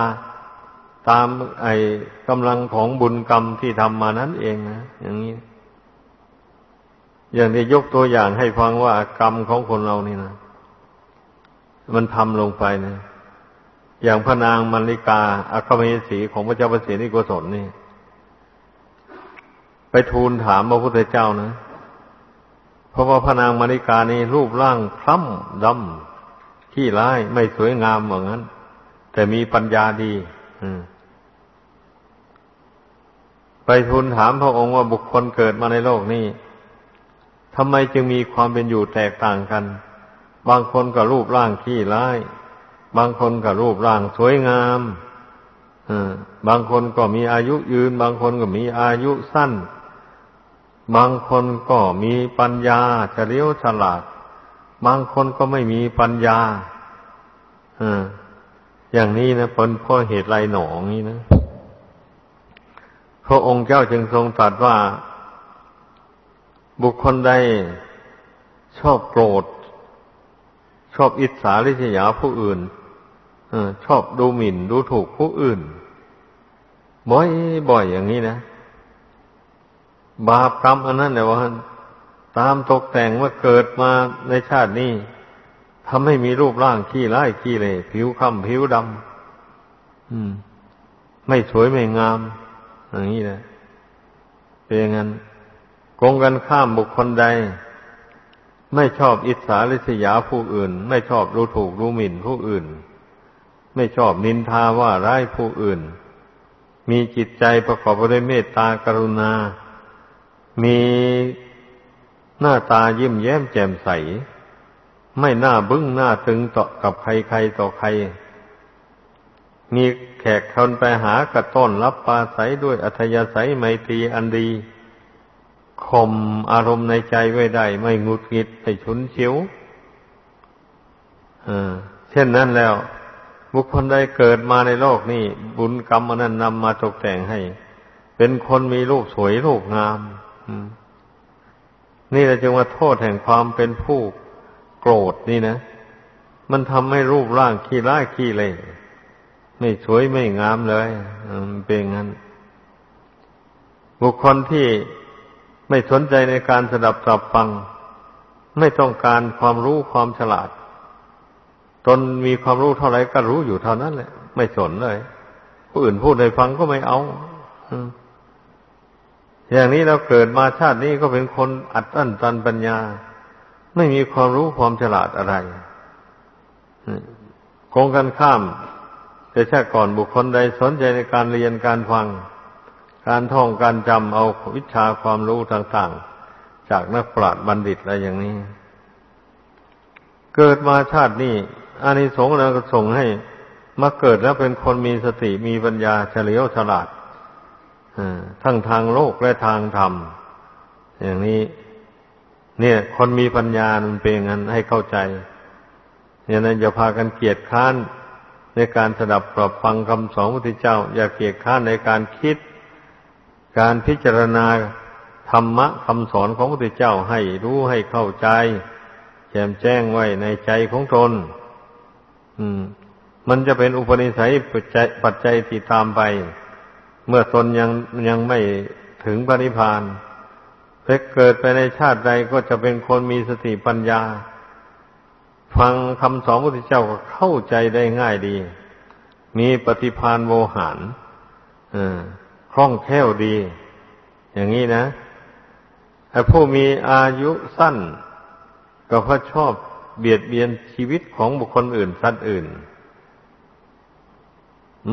ตามไอ้กำลังของบุญกรรมที่ทำมานั้นเองนะอย่างนี้ อย่างที่ยกตัวอย่างให้ฟังว่ากรรมของคนเรานี่นะมันทำลงไปนะ อย่างพระนางมัลลิกาอัคเมสีของพระเจ้าประสิทธิโกศลนี่ ไปทูลถามพระพุทธเจ้านะ เพราะว่าพระนางมัลลิกานี่รูปร่างคล้ำดำขี้ร้ายไม่สวยงามเหมือนนั้น แต่มีปัญญาดีไปทูลถามพระองค์ว่าบุคคลเกิดมาในโลกนี้ทำไมจึงมีความเป็นอยู่แตกต่างกัน บางคนก็รูปร่างขี้ร้าย บางคนก็รูปร่างสวยงามบางคนก็มีอายุยืน บางคนก็มีอายุสั้น บางคนก็มีปัญญาเฉลียวฉลาด บางคนก็ไม่มีปัญญาอย่างนี้นะเป็นเพราะเหตุไรหนองนี้นะพระองค์เจ้าจึงทรงตรัสว่า บุคคลใดชอบโกรธ ชอบอิจฉาริษยาผู้อื่น ชอบดูหมิ่นดูถูกผู้อื่น บ่อยบ่อยอย่างนี้นะ บาปกรรมอันนั้นเนี่ยว่า ตามตกแต่งว่าเกิดมาในชาตินี้ทำให้มีรูปร่างขี้ร้ายขี้เลยผิวคล้ำผิวดำไม่สวยไม่งาม อย่างนี้นะเป็นอย่างนั้นกงกันข้ามบุคคลใด ไม่ชอบอิจฉาริษยาผู้อื่น ไม่ชอบดูถูกดูหมิ่นผู้อื่น ไม่ชอบนินทาว่าร้ายผู้อื่น มีจิตใจประกอบไปด้วยเมตตากรุณา มีหน้าตายิ้มแย้มแจ่มใส ไม่หน้าบึ้งหน้าตึงต่อกับใครใครต่อใคร มีแขกคนไปหากระต้อนรับปาใสด้วยอัธยาศัยไมตรีอันดีข่มอารมณ์ในใจไว้ได้ ไม่งุดงิดไม่ฉุนเฉียวเช่นนั้นแล้ว บุคคลใดเกิดมาในโลกนี้ บุญกรรมอันนั้นนำมาตกแต่งให้ เป็นคนมีรูปสวยรูปงามนี่แหละจึงว่าโทษแห่งความเป็นผู้โกรธนี่นะ มันทำให้รูปร่างขี้ร้ายขี้เลยไม่สวยไม่งามเลยเป็นงั้น บุคคลที่ไม่สนใจในการสดับสับฟัง ไม่ต้องการความรู้ความฉลาด ตนมีความรู้เท่าไรก็รู้อยู่เท่านั้นแหละ ไม่สนเลยผู้อื่นพูดให้ฟังก็ไม่เอาอย่างนี้เราเกิดมาชาตินี้ก็เป็นคนอัดอั้นตันปัญญา ไม่มีความรู้ความฉลาดอะไรคงกันข้าม แต่ชาติก่อนบุคคลใดสนใจในการเรียนการฟัง การท่องการจำเอาวิชาความรู้ต่างๆ จากนักปราชญ์บัณฑิตอะไรอย่างนี้ เกิดมาชาตินี้ อานิสงส์นั้นก็ส่งให้มาเกิดแล้วเป็นคนมีสติมีปัญญาเฉลียวฉลาดทั้งทางโลกและทางธรรม อย่างนี้ เนี่ย คนมีปัญญามันเป็นงั้นให้เข้าใจอย่างนั้นอย่าพากันเกียดค้านในการสดับปรับฟังคำสอนพระพุทธเจ้า อย่าเกียดค้านในการคิด การพิจารณาธรรมะคำสอนของพระพุทธเจ้าให้รู้ให้เข้าใจแจ่มแจ้งไว้ในใจของตน มันจะเป็นอุปนิสัยปัจจัยปัจจัยที่ตามไป เมื่อตนยังยังไม่ถึงปณิพานเพ็เกิดไปในชาติใดก็จะเป็นคนมีสติปัญญา ฟังคำสอนพระพุทธเจ้าก็เข้าใจได้ง่ายดี มีปฏิพานโวหารคล่องแคล่วดี อย่างนี้นะแต่ผู้มีอายุสั้น ก็เพราะชอบ เบียดเบียนชีวิตของบุคคลอื่นสัตว์อื่น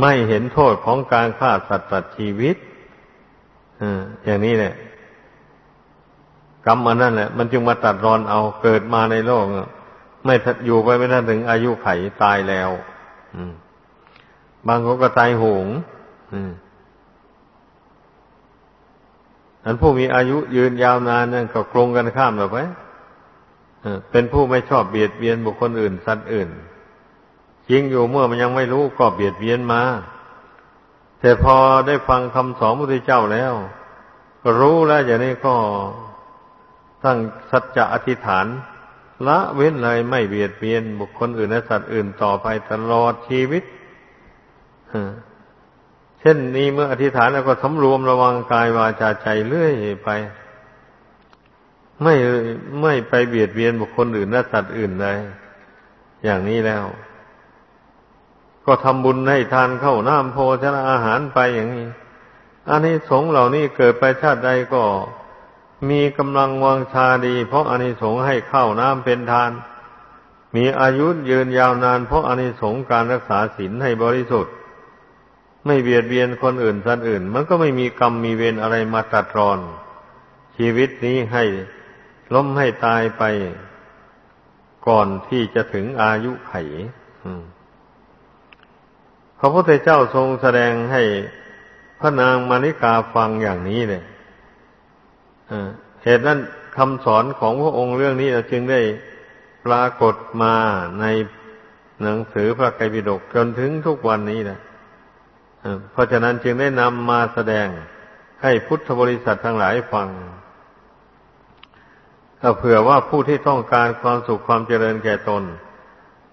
ไม่เห็นโทษของการฆ่าสัตว์ตัดชีวิตอย่างนี้แหละกรรมอันนั้นแหละ มันจึงมาตัดรอนเอาเกิดมาในโลกไม่อยู่ไปไม่ทันถึงอายุไขตายแล้วบางคนก็ตายโหงอันผู้มีอายุยืนยาวนานนั่นก็กลงกันข้ามหรอไป เป็นผู้ไม่ชอบเบียดเบียนบุคคลอื่น สัตว์อื่นจริงอยู่เมื่อมันยังไม่รู้ก็เบียดเบียนมา แต่พอได้ฟังคำสอนพระพุทธเจ้าแล้วก็รู้แล้วอย่างนี้ก็ตั้งสัจจะอธิษฐาน ละเว้นเลยไม่เบียดเบียนบุคคลอื่นและสัตว์อื่นต่อไปตลอดชีวิตเช่นนี้เมื่ออธิษฐานแล้วก็สำรวมระวังกายวาจาใจเรื่อยไป ไม่ไม่ไปเบียดเบียนบุคคลอื่นและสัตว์อื่นเลยอย่างนี้แล้ว ก็ทำบุญให้ทานเข้าน้ำโพชนะอาหารไปอย่างนี้ อันนี้สงเหล่านี้เกิดไปชาติใดก็มีกำลังวังชาดี เพราะอานิสงส์ให้ข้าวน้ำเป็นทาน มีอายุยืนยาวนาน เพราะอานิสงส์การรักษาศีลให้บริสุทธิ์ ไม่เบียดเบียนคนอื่นสัตว์อื่น มันก็ไม่มีกรรมมีเวรอะไรมาตัดรอน ชีวิตนี้ให้ ล้มให้ตายไปก่อนที่จะถึงอายุไขพระพุทธเจ้าทรงแสดงให้พระนางมาริกาฟังอย่างนี้เลยเหตุนั้นคำสอนของพระองค์เรื่องนี้จึงได้ปรากฏมาในหนังสือพระไตรปิฎกจนถึงทุกวันนี้นะเพราะฉะนั้นจึงได้นำมาแสดงให้พุทธบริษัททั้งหลายฟัง เผื่อว่าผู้ที่ต้องการความสุขความเจริญแก่ตน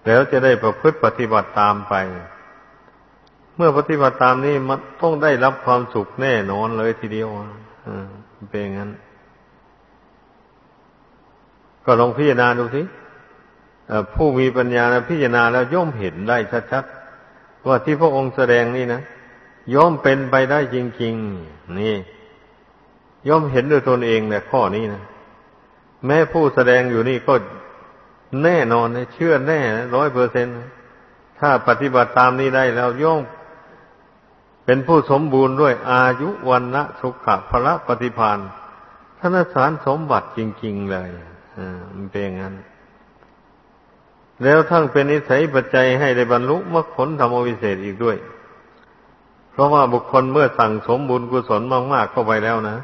แล้วจะได้ประพฤติปฏิบัติตามไป เมื่อปฏิบัติตามนี้มันต้องได้รับความสุขแน่นอนเลยทีเดียวอ่าเป็นอย่างนั้น ก็ลองพิจารณาดูสิผู้มีปัญญาพิจารณาแล้วย่อมเห็นได้ชัดๆว่าที่พระองค์แสดงนี่นะย่อมเป็นไปได้จริง ๆ นี่ ย่อมเห็นด้วยตนเองแหละข้อนี้นะ แม้ผู้แสดงอยู่นี่ก็แน่นอนเชื่อแน่ร้อยเปอร์เซ็นถ้าปฏิบัติตามนี้ได้แล้วย่อมเป็นผู้สมบูรณ์ด้วยอายุวันนะสุขะพละปฏิพานธนสารสมบัติจริง ๆ เลยอ่ามันเป็นอย่างนั้น แล้วทั้งเป็นนิสัยปัจจัยให้ได้บรรลุมรรคผลธรรมวิเศษอีกด้วย เพราะว่าบุคคลเมื่อสั่งสมบุญกุศลมากๆเข้าไปแล้วนะ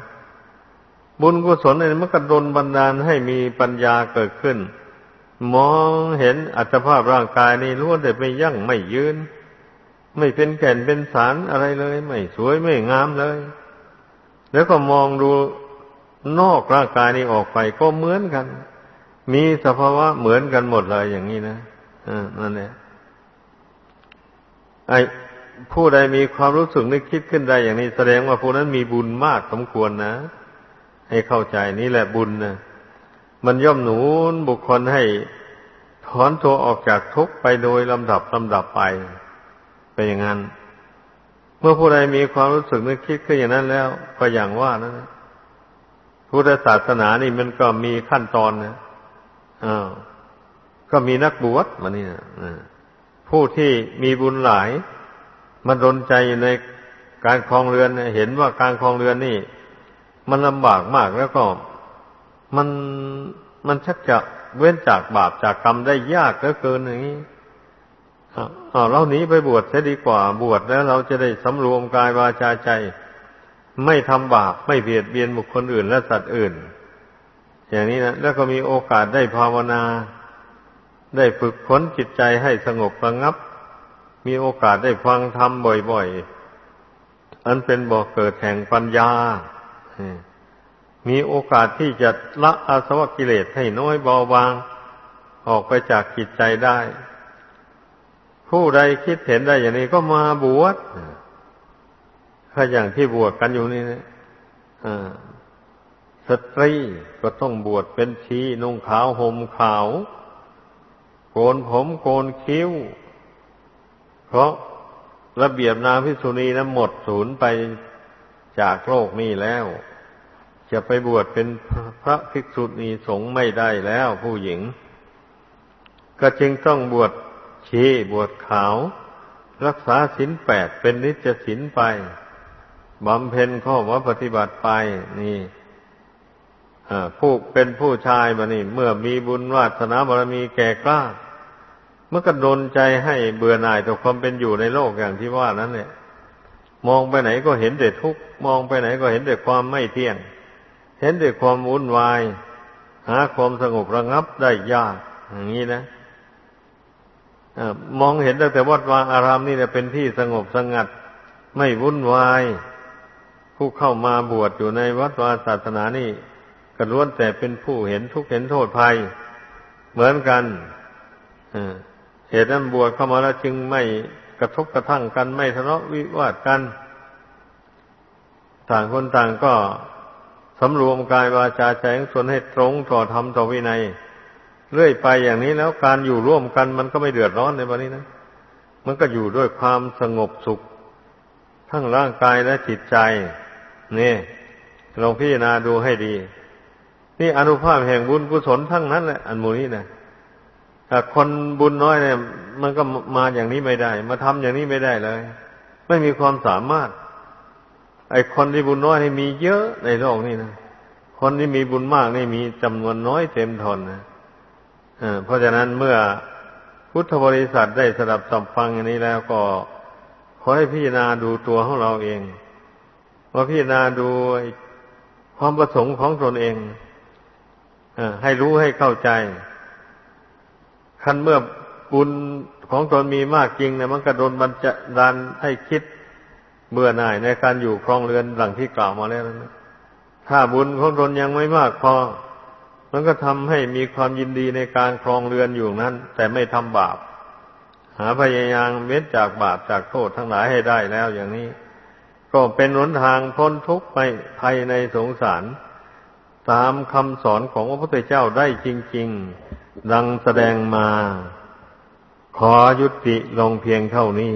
บุญกุศลเนี่ยมันกระดนบันดาลให้มีปัญญาเกิดขึ้น มองเห็นอัตภาพร่างกายนี้ล้วนแต่ไม่ยั่งไม่ยืน ไม่เป็นแก่นเป็นสารอะไรเลย ไม่สวยไม่งามเลย แล้วก็มองดูนอกร่างกายนี้ออกไปก็เหมือนกัน มีสภาวะเหมือนกันหมดเลยอย่างนี้นะอ่านั่นแหละไอ้ผู้ใดมีความรู้สึกนึกคิดขึ้นได้อย่างนี้แสดงว่าผู้นั้นมีบุญมากสมควรนะ ให้เข้าใจนี่แหละบุญนะมันย่อมหนุนบุคคลให้ถอนตัวออกจากทุกข์ไปโดยลำดับลำดับไปเป็นอย่างนั้น เมื่อผู้ใดมีความรู้สึกนึกคิดขึ้นอย่างนั้นแล้ว ก็อย่างว่านะพุทธศาสนานี่มันก็มีขั้นตอนนะอ้าวก็มีนักบวชมานี่นะผู้ที่มีบุญหลาย มันรนใจในการคลองเรือนเห็นว่าการคลองเรือนนี่ มันลำบากมากแล้วก็มันมันชักจะเว้นจากบาปจากกรรมได้ยากเหลือเกินอย่างนี้เอาเราหนีไปบวชเสียดีกว่าบวชแล้ว เราจะได้สำรวมกายวาจาใจ ไม่ทำบาปไม่เบียดเบียนบุคคลอื่นและสัตว์อื่น อย่างนี้นะแล้วก็มีโอกาสได้ภาวนา ได้ฝึกฝนจิตใจให้สงบระงับ มีโอกาสได้ฟังธรรมบ่อย ๆ อันเป็นบ่อกเกิดแห่งปัญญา มีโอกาสที่จะละอาสวะกิเลสให้น้อยเบาบาง ออกไปจากจิตใจได้ ผู้ใดคิดเห็นได้อย่างนี้ก็มาบวชถ้าอย่างที่บวชกันอยู่นี่นะสตรีก็ต้องบวชเป็นชีนุ่งขาวห่มขาว โกนผมโกนคิ้ว เพราะระเบียบนางพิษุณีนั้นหมดศูนย์ไป จากโลกนี้แล้ว จะไปบวชเป็นพระภิกษุณีสงฆ์ไม่ได้แล้วผู้หญิง ก็จึงต้องบวชชีบวชขาว รักษาศีลแปดเป็นนิจศีลไปบำเพ็ญข้อวัดปฏิบัติไป นี่ผู้เป็นผู้ชายมานี่เมื่อมีบุญวาสนาบารมีแก่กล้าเมื่อก็ดนใจให้เบื่อหน่ายต่อความเป็นอยู่ในโลกอย่างที่ว่านั้นเนี่ย มองไปไหนก็เห็นแต่ทุกข์มองไปไหนก็เห็นแต่ความไม่เที่ยง เห็นแต่ความวุ่นวาย หาความสงบระงับได้ยาก อย่างนี้นะอมองเห็นตั้งแต่วัดวาอารามนี่แหละเป็นที่สงบสงัด ไม่วุ่นวาย ผู้เข้ามาบวชอยู่ในวัดวาศาสนานี่ก็ล้วนแต่เป็นผู้เห็นทุกข์เห็นโทษภัย เหมือนกันเหตุนั้นบวชเข้ามาแล้วจึงไม่ กระทบกระทั่งกันไม่ทะเลาะวิวาทกัน ต่างคนต่างก็สำรวมกายวาจาใจส่วนให้ตรงต่อธรรมต่อวินัยเรื่อยไปอย่างนี้แล้วการอยู่ร่วมกันมันก็ไม่เดือดร้อนในวันนี้นะ มันก็อยู่ด้วยความสงบสุข ทั้งร่างกายและจิตใจ นี่ลองพิจารณาดูให้ดี นี่อนุภาพแห่งบุญกุศลทั้งนั้นแหละอันมูนี้นะ คนบุญน้อยเนี่ย มันก็มาอย่างนี้ไม่ได้ มาทำอย่างนี้ไม่ได้เลย ไม่มีความสามารถ ไอ้คนที่บุญน้อยนี่มีเยอะในโลกนี่นะคนที่มีบุญมากนี่มีจำนวนน้อยเต็มทนนะเพราะฉะนั้นเมื่อพุทธบริษัทได้สดับสัมฟังอย่างนี้แล้วก็ขอให้พิจารณาดูตัวของเราเองว่าพิจารณาดูความประสงค์ของตนเองให้รู้ให้เข้าใจ คันเมื่อบุญของตนมีมากจริงเนี่ยมันกระโดนบันจะดันให้คิดเบื่อหน่ายในการอยู่ครองเรือนหลังที่กล่าวมาแล้วนะถ้าบุญของตนยังไม่มากพอ มันก็ทำให้มีความยินดีในการครองเรือนอยู่นั้น แต่ไม่ทำบาป หาพยายามเว้นจากบาปจากโทษทั้งหลายให้ได้แล้วอย่างนี้ ก็เป็นหนทางพ้นทุกข์ไปภายในสงสาร ตามคำสอนของพระพุทธเจ้าได้จริง ๆ ดังแสดงมา ขอยุติลงเพียงเท่านี้